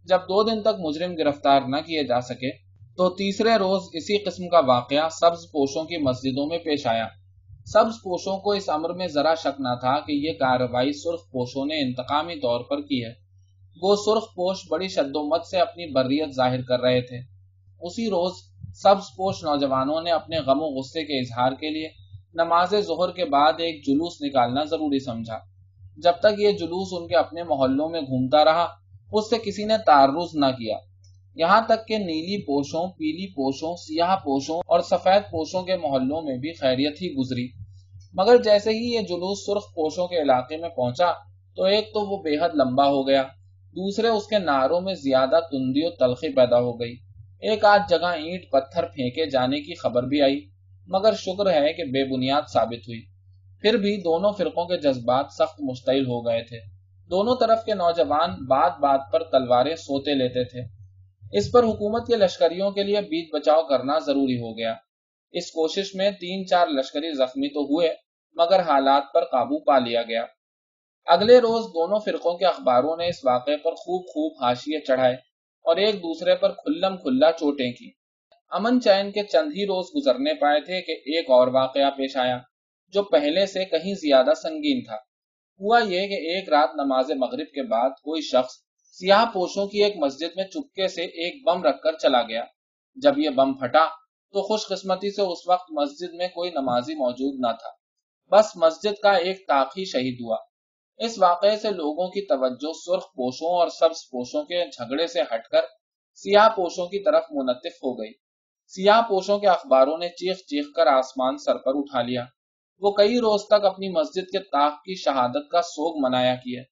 جب دو دن تک مجرم گرفتار نہ کیے جا سکے، تو تیسرے روز اسی قسم کا واقعہ سبز پوشوں کی مسجدوں میں پیش آیا۔ سبز پوشوں کو اس امر میں ذرا شک نہ تھا کہ یہ کارروائی سرخ پوشوں نے انتقامی طور پر کی ہے۔ وہ سرخ پوش بڑی شد و مت سے اپنی بریت ظاہر کر رہے تھے۔ اسی روز سبز پوش نوجوانوں نے اپنے غم و غصے کے اظہار کے لیے نماز ظہر کے بعد ایک جلوس نکالنا ضروری سمجھا۔ جب تک یہ جلوس ان کے اپنے محلوں میں گھومتا رہا، اس سے کسی نے تعرض نہ کیا۔ یہاں تک کہ نیلی پوشوں، پیلی پوشوں، سیاہ پوشوں اور سفید پوشوں کے محلوں میں بھی خیریت ہی گزری۔ مگر جیسے ہی یہ جلوس سرخ پوشوں کے علاقے میں پہنچا، تو ایک تو وہ بے حد لمبا ہو گیا، دوسرے اس کے ناروں میں زیادہ تندی و تلخی پیدا ہو گئی۔ ایک آدھ جگہ اینٹ پتھر پھینکے جانے کی خبر بھی آئی، مگر شکر ہے کہ بے بنیاد ثابت ہوئی۔ پھر بھی دونوں فرقوں کے جذبات سخت مشتعل ہو گئے تھے۔ دونوں طرف کے نوجوان بات بات پر تلواریں سوتے لیتے تھے۔ اس پر حکومت کے لشکریوں کے لیے بیچ بچاؤ کرنا ضروری ہو گیا۔ اس کوشش میں تین چار لشکری زخمی تو ہوئے، مگر حالات پر قابو پا لیا گیا۔ اگلے روز دونوں فرقوں کے اخباروں نے اس واقعے پر خوب خوب حاشیے چڑھائے اور ایک دوسرے پر کھلم کھلا چوٹیں کی امن چین کے چند ہی روز گزرنے پائے تھے کہ ایک اور واقعہ پیش آیا۔ جو پہلے سے کہیں زیادہ سنگین تھا۔ ہوا یہ کہ ایک رات نماز مغرب کے بعد کوئی شخص سیاہ پوشوں کی ایک مسجد میں چپکے سے ایک بم رکھ کر چلا گیا۔ جب یہ بم پھٹا تو خوش قسمتی سے اس وقت مسجد میں کوئی نمازی موجود نہ تھا۔ بس مسجد کا ایک تاخی شہید ہوا۔ اس واقعے سے لوگوں کی توجہ سرخ پوشوں اور سبز پوشوں کے جھگڑے سے ہٹ کر سیاہ پوشوں کی طرف منتف ہو گئی۔ سیاہ پوشوں کے اخباروں نے چیخ چیخ کر آسمان سر پر اٹھا لیا۔ وہ کئی روز تک اپنی مسجد کے تاخ کی شہادت کا سوگ منایا کیے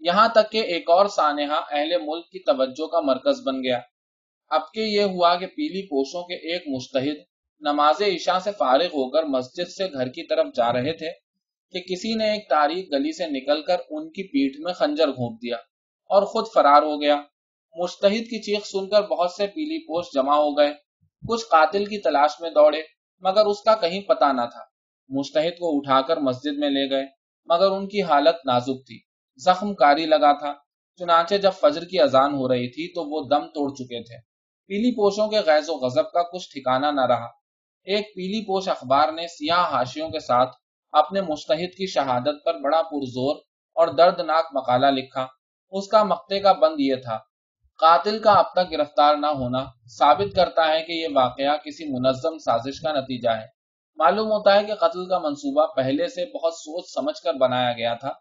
یہاں تک کہ ایک اور سانحہ اہل ملک کی توجہ کا مرکز بن گیا۔ اب کے یہ ہوا کہ پیلی پوشوں کے ایک مستحد نماز عشاء سے فارغ ہو کر مسجد سے گھر کی طرف جا رہے تھے کہ کسی نے ایک تاریخ گلی سے نکل کر ان کی پیٹھ میں خنجر گھونپ دیا اور خود فرار ہو گیا۔ مستحد کی چیخ سن کر بہت سے پیلی پوش جمع ہو گئے۔ کچھ قاتل کی تلاش میں دوڑے، مگر اس کا کہیں پتا نہ تھا۔ مستحد کو اٹھا کر مسجد میں لے گئے، مگر ان کی حالت نازک تھی۔ زخم کاری لگا تھا۔ چنانچہ جب فجر کی اذان ہو رہی تھی تو وہ دم توڑ چکے تھے۔ پیلی پوشوں کے غیظ و غضب کا کچھ ٹھکانہ نہ رہا۔ ایک پیلی پوش اخبار نے سیاہ ہاشیوں کے ساتھ اپنے مستحد کی شہادت پر بڑا پرزور اور دردناک مقالہ لکھا۔ اس کا مقتے کا بند یہ تھا، قاتل کا اب تک گرفتار نہ ہونا ثابت کرتا ہے کہ یہ واقعہ کسی منظم سازش کا نتیجہ ہے۔ معلوم ہوتا ہے کہ قتل کا منصوبہ پہلے سے بہت سوچ سمجھ کر بنایا گیا تھا۔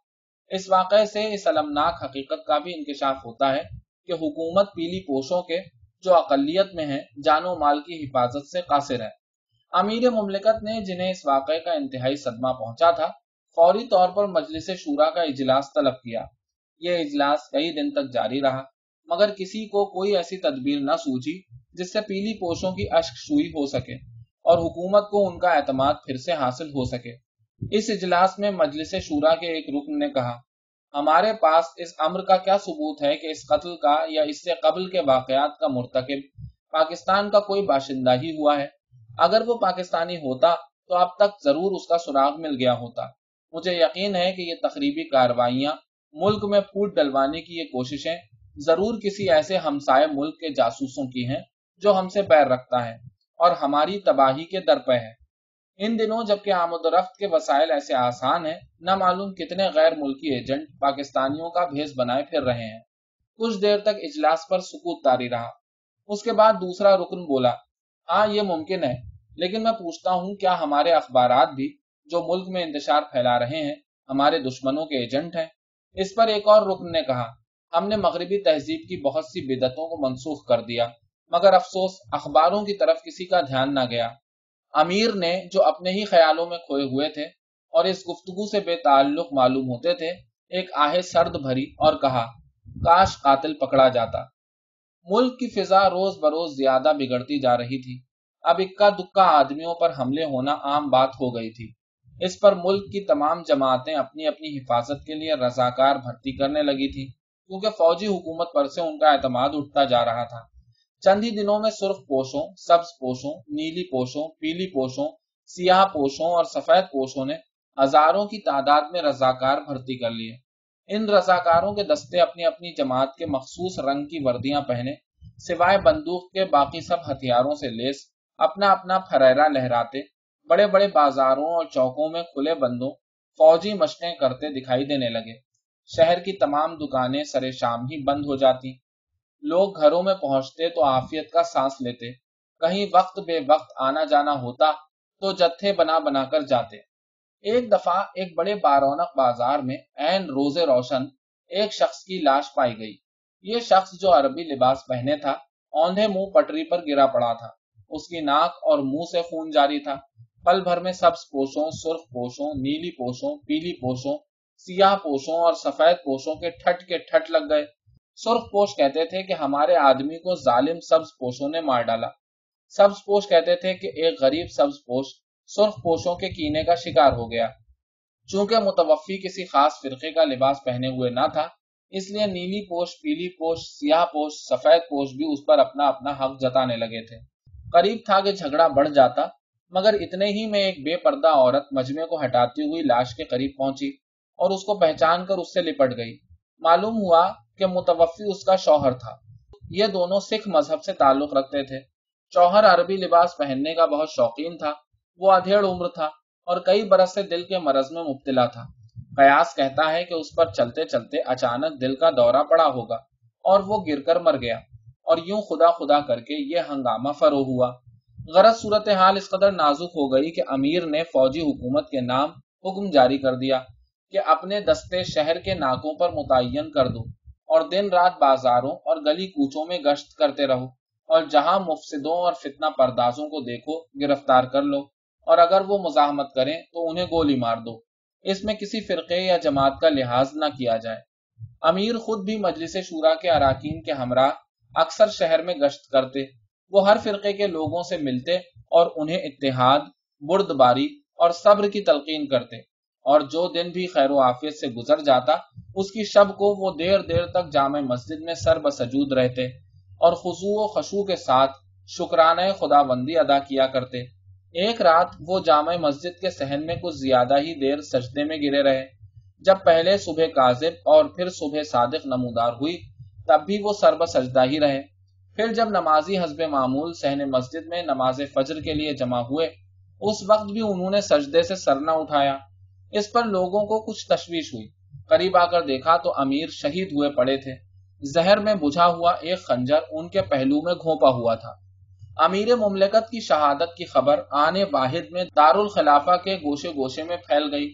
اس واقعے سے اس المناک حقیقت کا بھی انکشاف ہوتا ہے کہ حکومت پیلی پوشوں کے جو اقلیت میں ہیں، جان و مال کی حفاظت سے قاصر ہے امیر مملکت نے جنہیں اس واقعے کا انتہائی صدمہ پہنچا تھا، فوری طور پر مجلس شورا کا اجلاس طلب کیا۔ یہ اجلاس کئی دن تک جاری رہا، مگر کسی کو کوئی ایسی تدبیر نہ سوچی جس سے پیلی پوشوں کی اشک شوئی ہو سکے۔ اور حکومت کو ان کا اعتماد پھر سے حاصل ہو سکے۔ اس اجلاس میں مجلس شورا کے ایک رکن نے کہا، ہمارے پاس اس امر کا کیا ثبوت ہے کہ اس قتل کا یا اس سے قبل کے واقعات کا مرتکب پاکستان کا کوئی باشندہ ہی ہوا ہے؟ اگر وہ پاکستانی ہوتا تو اب تک ضرور اس کا سراغ مل گیا ہوتا۔ مجھے یقین ہے کہ یہ تقریبی کاروائیاں ملک میں پھوٹ ڈلوانے کی یہ کوششیں ضرور کسی ایسے ہمسائے ملک کے جاسوسوں کی ہیں جو ہم سے پیر رکھتا ہے۔ اور ہماری تباہی کے در پہ ہے ان دنوں جبکہ آمد و رفت کے وسائل ایسے آسان ہیں، نہ معلوم کتنے غیر ملکی ایجنٹ پاکستانیوں کا بھیس بنائے پھر رہے ہیں۔ کچھ دیر تک اجلاس پر سکوت تاری رہا۔ اس کے بعد دوسرا رکن بولا ہاں یہ ممکن ہے، لیکن میں پوچھتا ہوں کیا ہمارے اخبارات بھی جو ملک میں انتشار پھیلا رہے ہیں، ہمارے دشمنوں کے ایجنٹ ہیں؟ اس پر ایک اور رکن نے کہا، ہم نے مغربی تہذیب کی بہت سی بدتوں کو منسوخ کر دیا۔ مگر افسوس، اخباروں کی طرف کسی کا دھیان نہ گیا۔ امیر نے، جو اپنے ہی خیالوں میں کھوئے ہوئے تھے اور اس گفتگو سے بے تعلق معلوم ہوتے تھے، ایک آہ سرد بھری اور کہا، کاش قاتل پکڑا جاتا۔ ملک کی فضا روز بروز زیادہ بگڑتی جا رہی تھی۔ اب اکا دکا آدمیوں پر حملے ہونا عام بات ہو گئی تھی۔ اس پر ملک کی تمام جماعتیں اپنی اپنی حفاظت کے لیے رضاکار بھرتی کرنے لگی تھی کیونکہ فوجی حکومت پر سے ان کا اعتماد اٹھتا جا رہا تھا۔ چند ہی دنوں میں سرخ پوشوں، سبز پوشوں، نیلی پوشوں، پیلی پوشوں، سیاہ پوشوں اور سفید پوشوں نے ہزاروں کی تعداد میں رضاکار بھرتی کر لیے ان رضاکاروں کے دستے اپنی اپنی جماعت کے مخصوص رنگ کی وردیاں پہنے، سوائے بندوق کے باقی سب ہتھیاروں سے لیس، اپنا اپنا پھریرا لہراتے، بڑے بڑے بازاروں اور چوکوں میں کھلے بندوں، فوجی مشقیں کرتے دکھائی دینے لگے۔ شہر کی تمام دکانیں سرے شام ہی بند ہو جاتی۔ لوگ گھروں میں پہنچتے تو آفیت کا سانس لیتے۔ کہیں وقت بے وقت آنا جانا ہوتا تو جتھے بنا بنا کر جاتے۔ ایک دفعہ ایک بڑے بارونق بازار میں این روزے روشن ایک شخص کی لاش پائی گئی۔ یہ شخص جو عربی لباس پہنے تھا، اوندھے منہ پٹری پر گرا پڑا تھا۔ اس کی ناک اور منہ سے خون جاری تھا۔ پل بھر میں سبز پوشوں، سرخ پوشوں، نیلی پوشوں، پیلی پوشوں، سیاہ پوشوں اور سفید پوشوں کے ٹھٹ کے ٹھٹ لگ گئے۔ سرخ پوش کہتے تھے کہ ہمارے آدمی کو ظالم سبز پوشوں نے مار ڈالا۔ سبز پوش کہتے تھے کہ ایک غریب سبز پوش سرخ پوشوں کے کینے کا شکار ہو گیا۔ چونکہ متوفی کسی خاص فرقے کا لباس پہنے ہوئے نہ تھا، اس لیے نیلی پوش، پیلی پوش، سیاہ پوش، سفید پوش بھی اس پر اپنا اپنا حق جتانے لگے تھے۔ قریب تھا کہ جھگڑا بڑھ جاتا، مگر اتنے ہی میں ایک بے پردہ عورت مجمے کو ہٹاتی ہوئی لاش کے قریب پہنچی اور اس کو پہچان کر اس سے لپٹ گئی۔ معلوم ہوا کہ متوفی اس کا شوہر تھا۔ یہ دونوں سکھ مذہب سے تعلق رکھتے تھے۔ شوہر عربی لباس پہننے کا بہت شوقین تھا۔ وہ ادھیڑ عمر تھا اور کئی برس سے دل کے مرض میں مبتلا تھا۔ قیاس کہتا ہے کہ اس پر چلتے چلتے اچانک دل کا دورہ پڑا ہوگا اور وہ گر کر مر گیا اور یوں خدا خدا کر کے یہ ہنگامہ فرو ہوا۔ غرض صورتحال اس قدر نازک ہو گئی کہ امیر نے فوجی حکومت کے نام حکم جاری کر دیا کہ اپنے دستے شہر کے ناکوں پر متعین کر دو۔ اور دن رات بازاروں اور گلی کوچوں میں گشت کرتے رہو اور جہاں مفسدوں اور فتنہ پردازوں کو دیکھو، گرفتار کر لو اور اگر وہ مزاحمت کریں تو انہیں گولی مار دو۔ اس میں کسی فرقے یا جماعت کا لحاظ نہ کیا جائے۔ امیر خود بھی مجلس شورا کے اراکین کے ہمراہ اکثر شہر میں گشت کرتے، وہ ہر فرقے کے لوگوں سے ملتے اور انہیں اتحاد برد باری اور صبر کی تلقین کرتے اور جو دن بھی خیر و عافیت سے گزر جاتا اس کی شب کو وہ دیر دیر تک جامع مسجد میں سر بسجود رہتے اور خضوع و خشوع کے ساتھ شکرانہ خدا بندی ادا کیا کرتے۔ ایک رات وہ جامع مسجد کے سہن میں کچھ زیادہ ہی دیر سجدے میں گرے رہے۔ جب پہلے صبح کاذب اور پھر صبح صادق نمودار ہوئی، تب بھی وہ سرب سجدہ ہی رہے۔ پھر جب نمازی حزب معمول سہن مسجد میں نماز فجر کے لیے جمع ہوئے، اس وقت بھی انہوں نے سجدے سے سر نہ اٹھایا۔ اس پر لوگوں کو کچھ تشویش ہوئی۔ قریب آ کر دیکھا تو امیر شہید ہوئے پڑے تھے۔ زہر میں بجھا ہوا ایک خنجر ان کے پہلو میں گھونپا ہوا تھا۔ امیر مملکت کی شہادت کی خبر آنے واحد میں دارالخلافہ کے گوشے گوشے میں پھیل گئی۔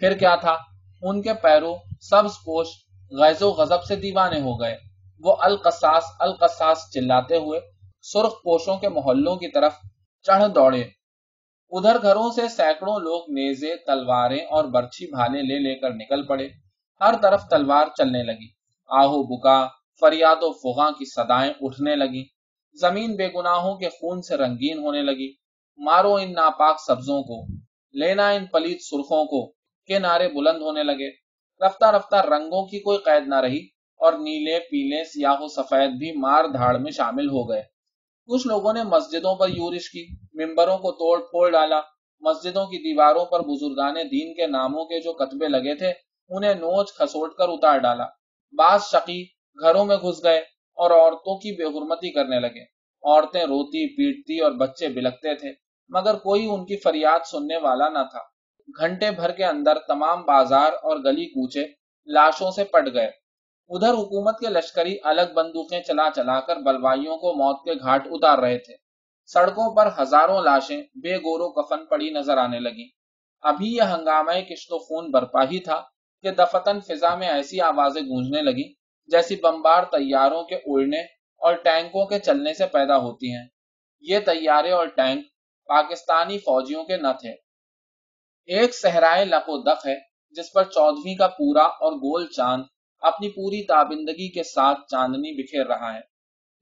پھر کیا تھا؟ ان کے پیروں سبز پوش غیظ و غضب سے دیوانے ہو گئے۔ وہ القصاص القصاص چلاتے ہوئے سرخ پوشوں کے محلوں کی طرف چڑھ دوڑے۔ ادھر گھروں سے سینکڑوں لوگ نیزے، تلواریں اور برچھی بھالے لے لے کر نکل پڑے۔ ہر طرف تلوار چلنے لگی۔ آہو بکا، فریاد و فغاں کی صدائیں اٹھنے لگی زمین بے گناہوں کے خون سے رنگین ہونے لگی۔ مارو ان ناپاک سبزوں کو، لینا ان پلیت سرخوں کو کے نعرے بلند ہونے لگے۔ رفتہ رفتہ رنگوں کی کوئی قید نہ رہی اور نیلے، پیلے، سیاہ و سفید بھی مار دھاڑ میں شامل ہو گئے۔ کچھ لوگوں نے مسجدوں پر یورش کی، ممبروں کو توڑ پھوڑ ڈالا۔ مسجدوں کی دیواروں پر بزرگان دین کے ناموں کے جو کتبے لگے تھے انہیں نوچ کھسوٹ کر اتار ڈالا۔ بعض شقی گھروں میں گھس گئے اور عورتوں کی بے حرمتی کرنے لگے۔ عورتیں روتی، پیٹتی اور بچے بلکتے تھے، مگر کوئی ان کی فریاد سننے والا نہ تھا۔ گھنٹے بھر کے اندر تمام بازار اور گلی کوچے لاشوں سے پٹ گئے۔ ادھر حکومت کے لشکری الگ بندوقیں چلا چلا کر بلوائیوں کو موت کے گھاٹ اتار رہے تھے۔ سڑکوں پر ہزاروں لاشیں بے گورو کفن پڑی نظر آنے لگی ابھی یہ ہنگامہ کشت و خون برپا ہی تھا۔ کہ دفتن فضا میں ایسی آوازیں گونجنے لگی جیسی بمبار طیاروں کے اڑنے اور ٹینکوں کے چلنے سے پیدا ہوتی ہیں۔ یہ طیارے اور ٹینک پاکستانی فوجیوں کے نہ تھے ایک صحرائے لپ و دق ہے جس پر چودہویں کا پورا اور گول چاند اپنی پوری تابندگی کے ساتھ چاندنی بکھیر رہا ہے۔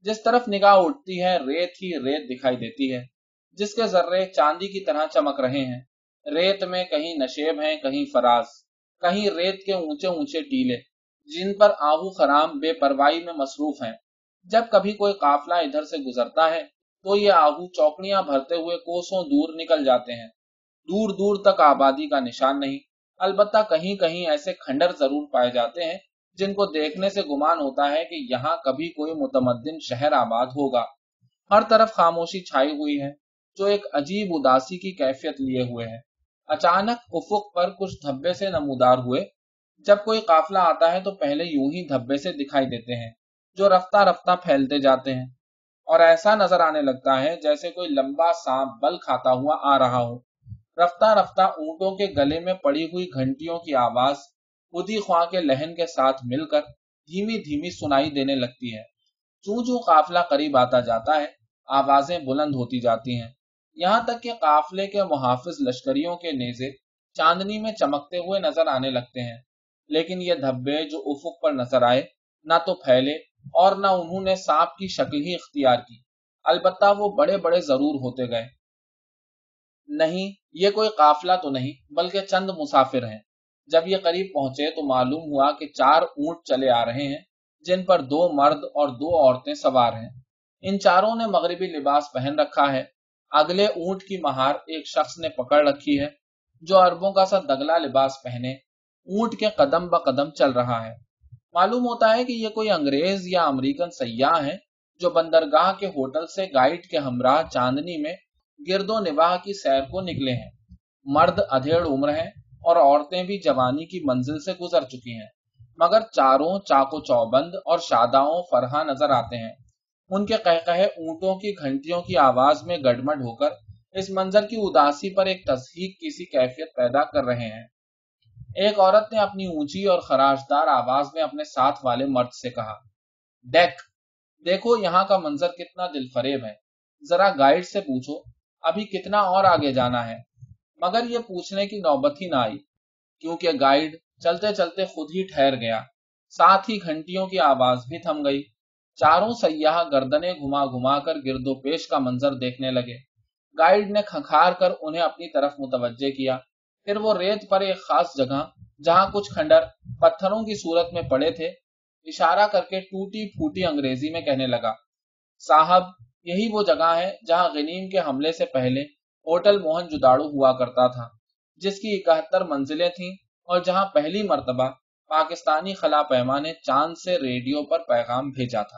جس طرف نگاہ اٹھتی ہے، ریت ہی ریت دکھائی دیتی ہے۔ جس کے ذرے چاندی کی طرح چمک رہے ہیں۔ ریت میں کہیں نشیب ہیں، کہیں فراز۔ کہیں ریت کے اونچے اونچے ٹیلے، جن پر آہو خرام بے پرواہی میں مصروف ہیں۔ جب کبھی کوئی قافلہ ادھر سے گزرتا ہے، تو یہ آہو چوکڑیاں بھرتے ہوئے کوسوں دور نکل جاتے ہیں۔ دور دور تک آبادی کا نشان نہیں، البتہ کہیں کہیں ایسے کھنڈر ضرور پائے جاتے ہیں، جن کو دیکھنے سے گمان ہوتا ہے کہ یہاں کبھی کوئی متمدن شہر آباد ہوگا۔ ہر طرف خاموشی چھائی ہوئی ہے، جو ایک عجیب اداسی کی کیفیت لیے ہوئے ہے۔ اچانک افق پر کچھ دھبے سے نمودار ہوئے۔ جب کوئی قافلہ آتا ہے تو پہلے یوں ہی دھبے سے دکھائی دیتے ہیں، جو رفتہ رفتہ پھیلتے جاتے ہیں۔ اور ایسا نظر آنے لگتا ہے جیسے کوئی لمبا سانپ بل کھاتا ہوا آ رہا ہو۔ رفتہ رفتہ اونٹوں کے گلے میں پڑی ہوئی گھنٹیوں کی آواز ادی خواہ کے لہن کے ساتھ مل کر دھیمی دھیمی سنائی دینے لگتی ہے۔ چوں چوں قافلہ قریب آتا جاتا ہے، آوازیں بلند ہوتی جاتی ہیں۔ یہاں تک کہ قافلے کے محافظ لشکریوں کے نیزے چاندنی میں چمکتے ہوئے نظر آنے لگتے ہیں۔ لیکن یہ دھبے جو افق پر نظر آئے، نہ تو پھیلے اور نہ انہوں نے سانپ کی شکل ہی اختیار کی۔ البتہ وہ بڑے بڑے ضرور ہوتے گئے۔ نہیں، یہ کوئی قافلہ تو نہیں، بلکہ چند مسافر ہیں۔ جب یہ قریب پہنچے تو معلوم ہوا کہ چار اونٹ چلے آ رہے ہیں، جن پر دو مرد اور دو عورتیں سوار ہیں۔ ان چاروں نے مغربی لباس پہن رکھا ہے۔ اگلے اونٹ کی مہار ایک شخص نے پکڑ رکھی ہے، جو اربوں کا سا دگلا لباس پہنے اونٹ کے قدم بقدم چل رہا ہے۔ معلوم ہوتا ہے کہ یہ کوئی انگریز یا امریکن سیاح ہیں جو بندرگاہ کے ہوٹل سے گائیڈ کے ہمراہ چاندنی میں گرد و نواح کی سیر کو نکلے ہیں۔ مرد ادھیڑ عمر ہیں اور عورتیں بھی جوانی کی منزل سے گزر چکی ہیں، مگر چاروں چاقو چوبند اور شاداؤں فرحا نظر آتے ہیں۔ ان کے کہہ اونٹوں کی گھنٹیوں کی آواز میں گڑمڈ ہو کر اس منظر کی اداسی پر ایک تصحیق کسی کیفیت پیدا کر رہے ہیں۔ ایک عورت نے اپنی اونچی اور خراجدار آواز میں اپنے ساتھ والے مرد سے کہا ڈیک دیکھو یہاں کا منظر کتنا دل فریب ہے۔ ذرا گائیڈ سے پوچھو، ابھی کتنا اور آگے جانا ہے۔ مگر یہ پوچھنے کی نوبت ہی نہ آئی، کیونکہ گائیڈ چلتے چلتے خود ہی ٹھہر گیا۔ ساتھ ہی گھنٹیوں کی آواز بھی تھم گئی۔ چاروں سیاح گردنے گھما گھما کر گرد و پیش کا منظر دیکھنے لگے۔ گائیڈ نے کھنکھار کر انہیں اپنی طرف متوجہ کیا۔ پھر وہ ریت پر ایک خاص جگہ جہاں کچھ کھنڈر پتھروں کی صورت میں پڑے تھے، اشارہ کر کے ٹوٹی پھوٹی انگریزی میں کہنے لگا، صاحب، یہی وہ جگہ ہے جہاں غنیم کے حملے سے پہلے ہوٹل موہن جداڑو ہوا کرتا تھا، جس کی اکہتر منزلیں تھیں اور جہاں پہلی مرتبہ پاکستانی خلا پیما نے چاند سے ریڈیو پر پیغام بھیجا تھا۔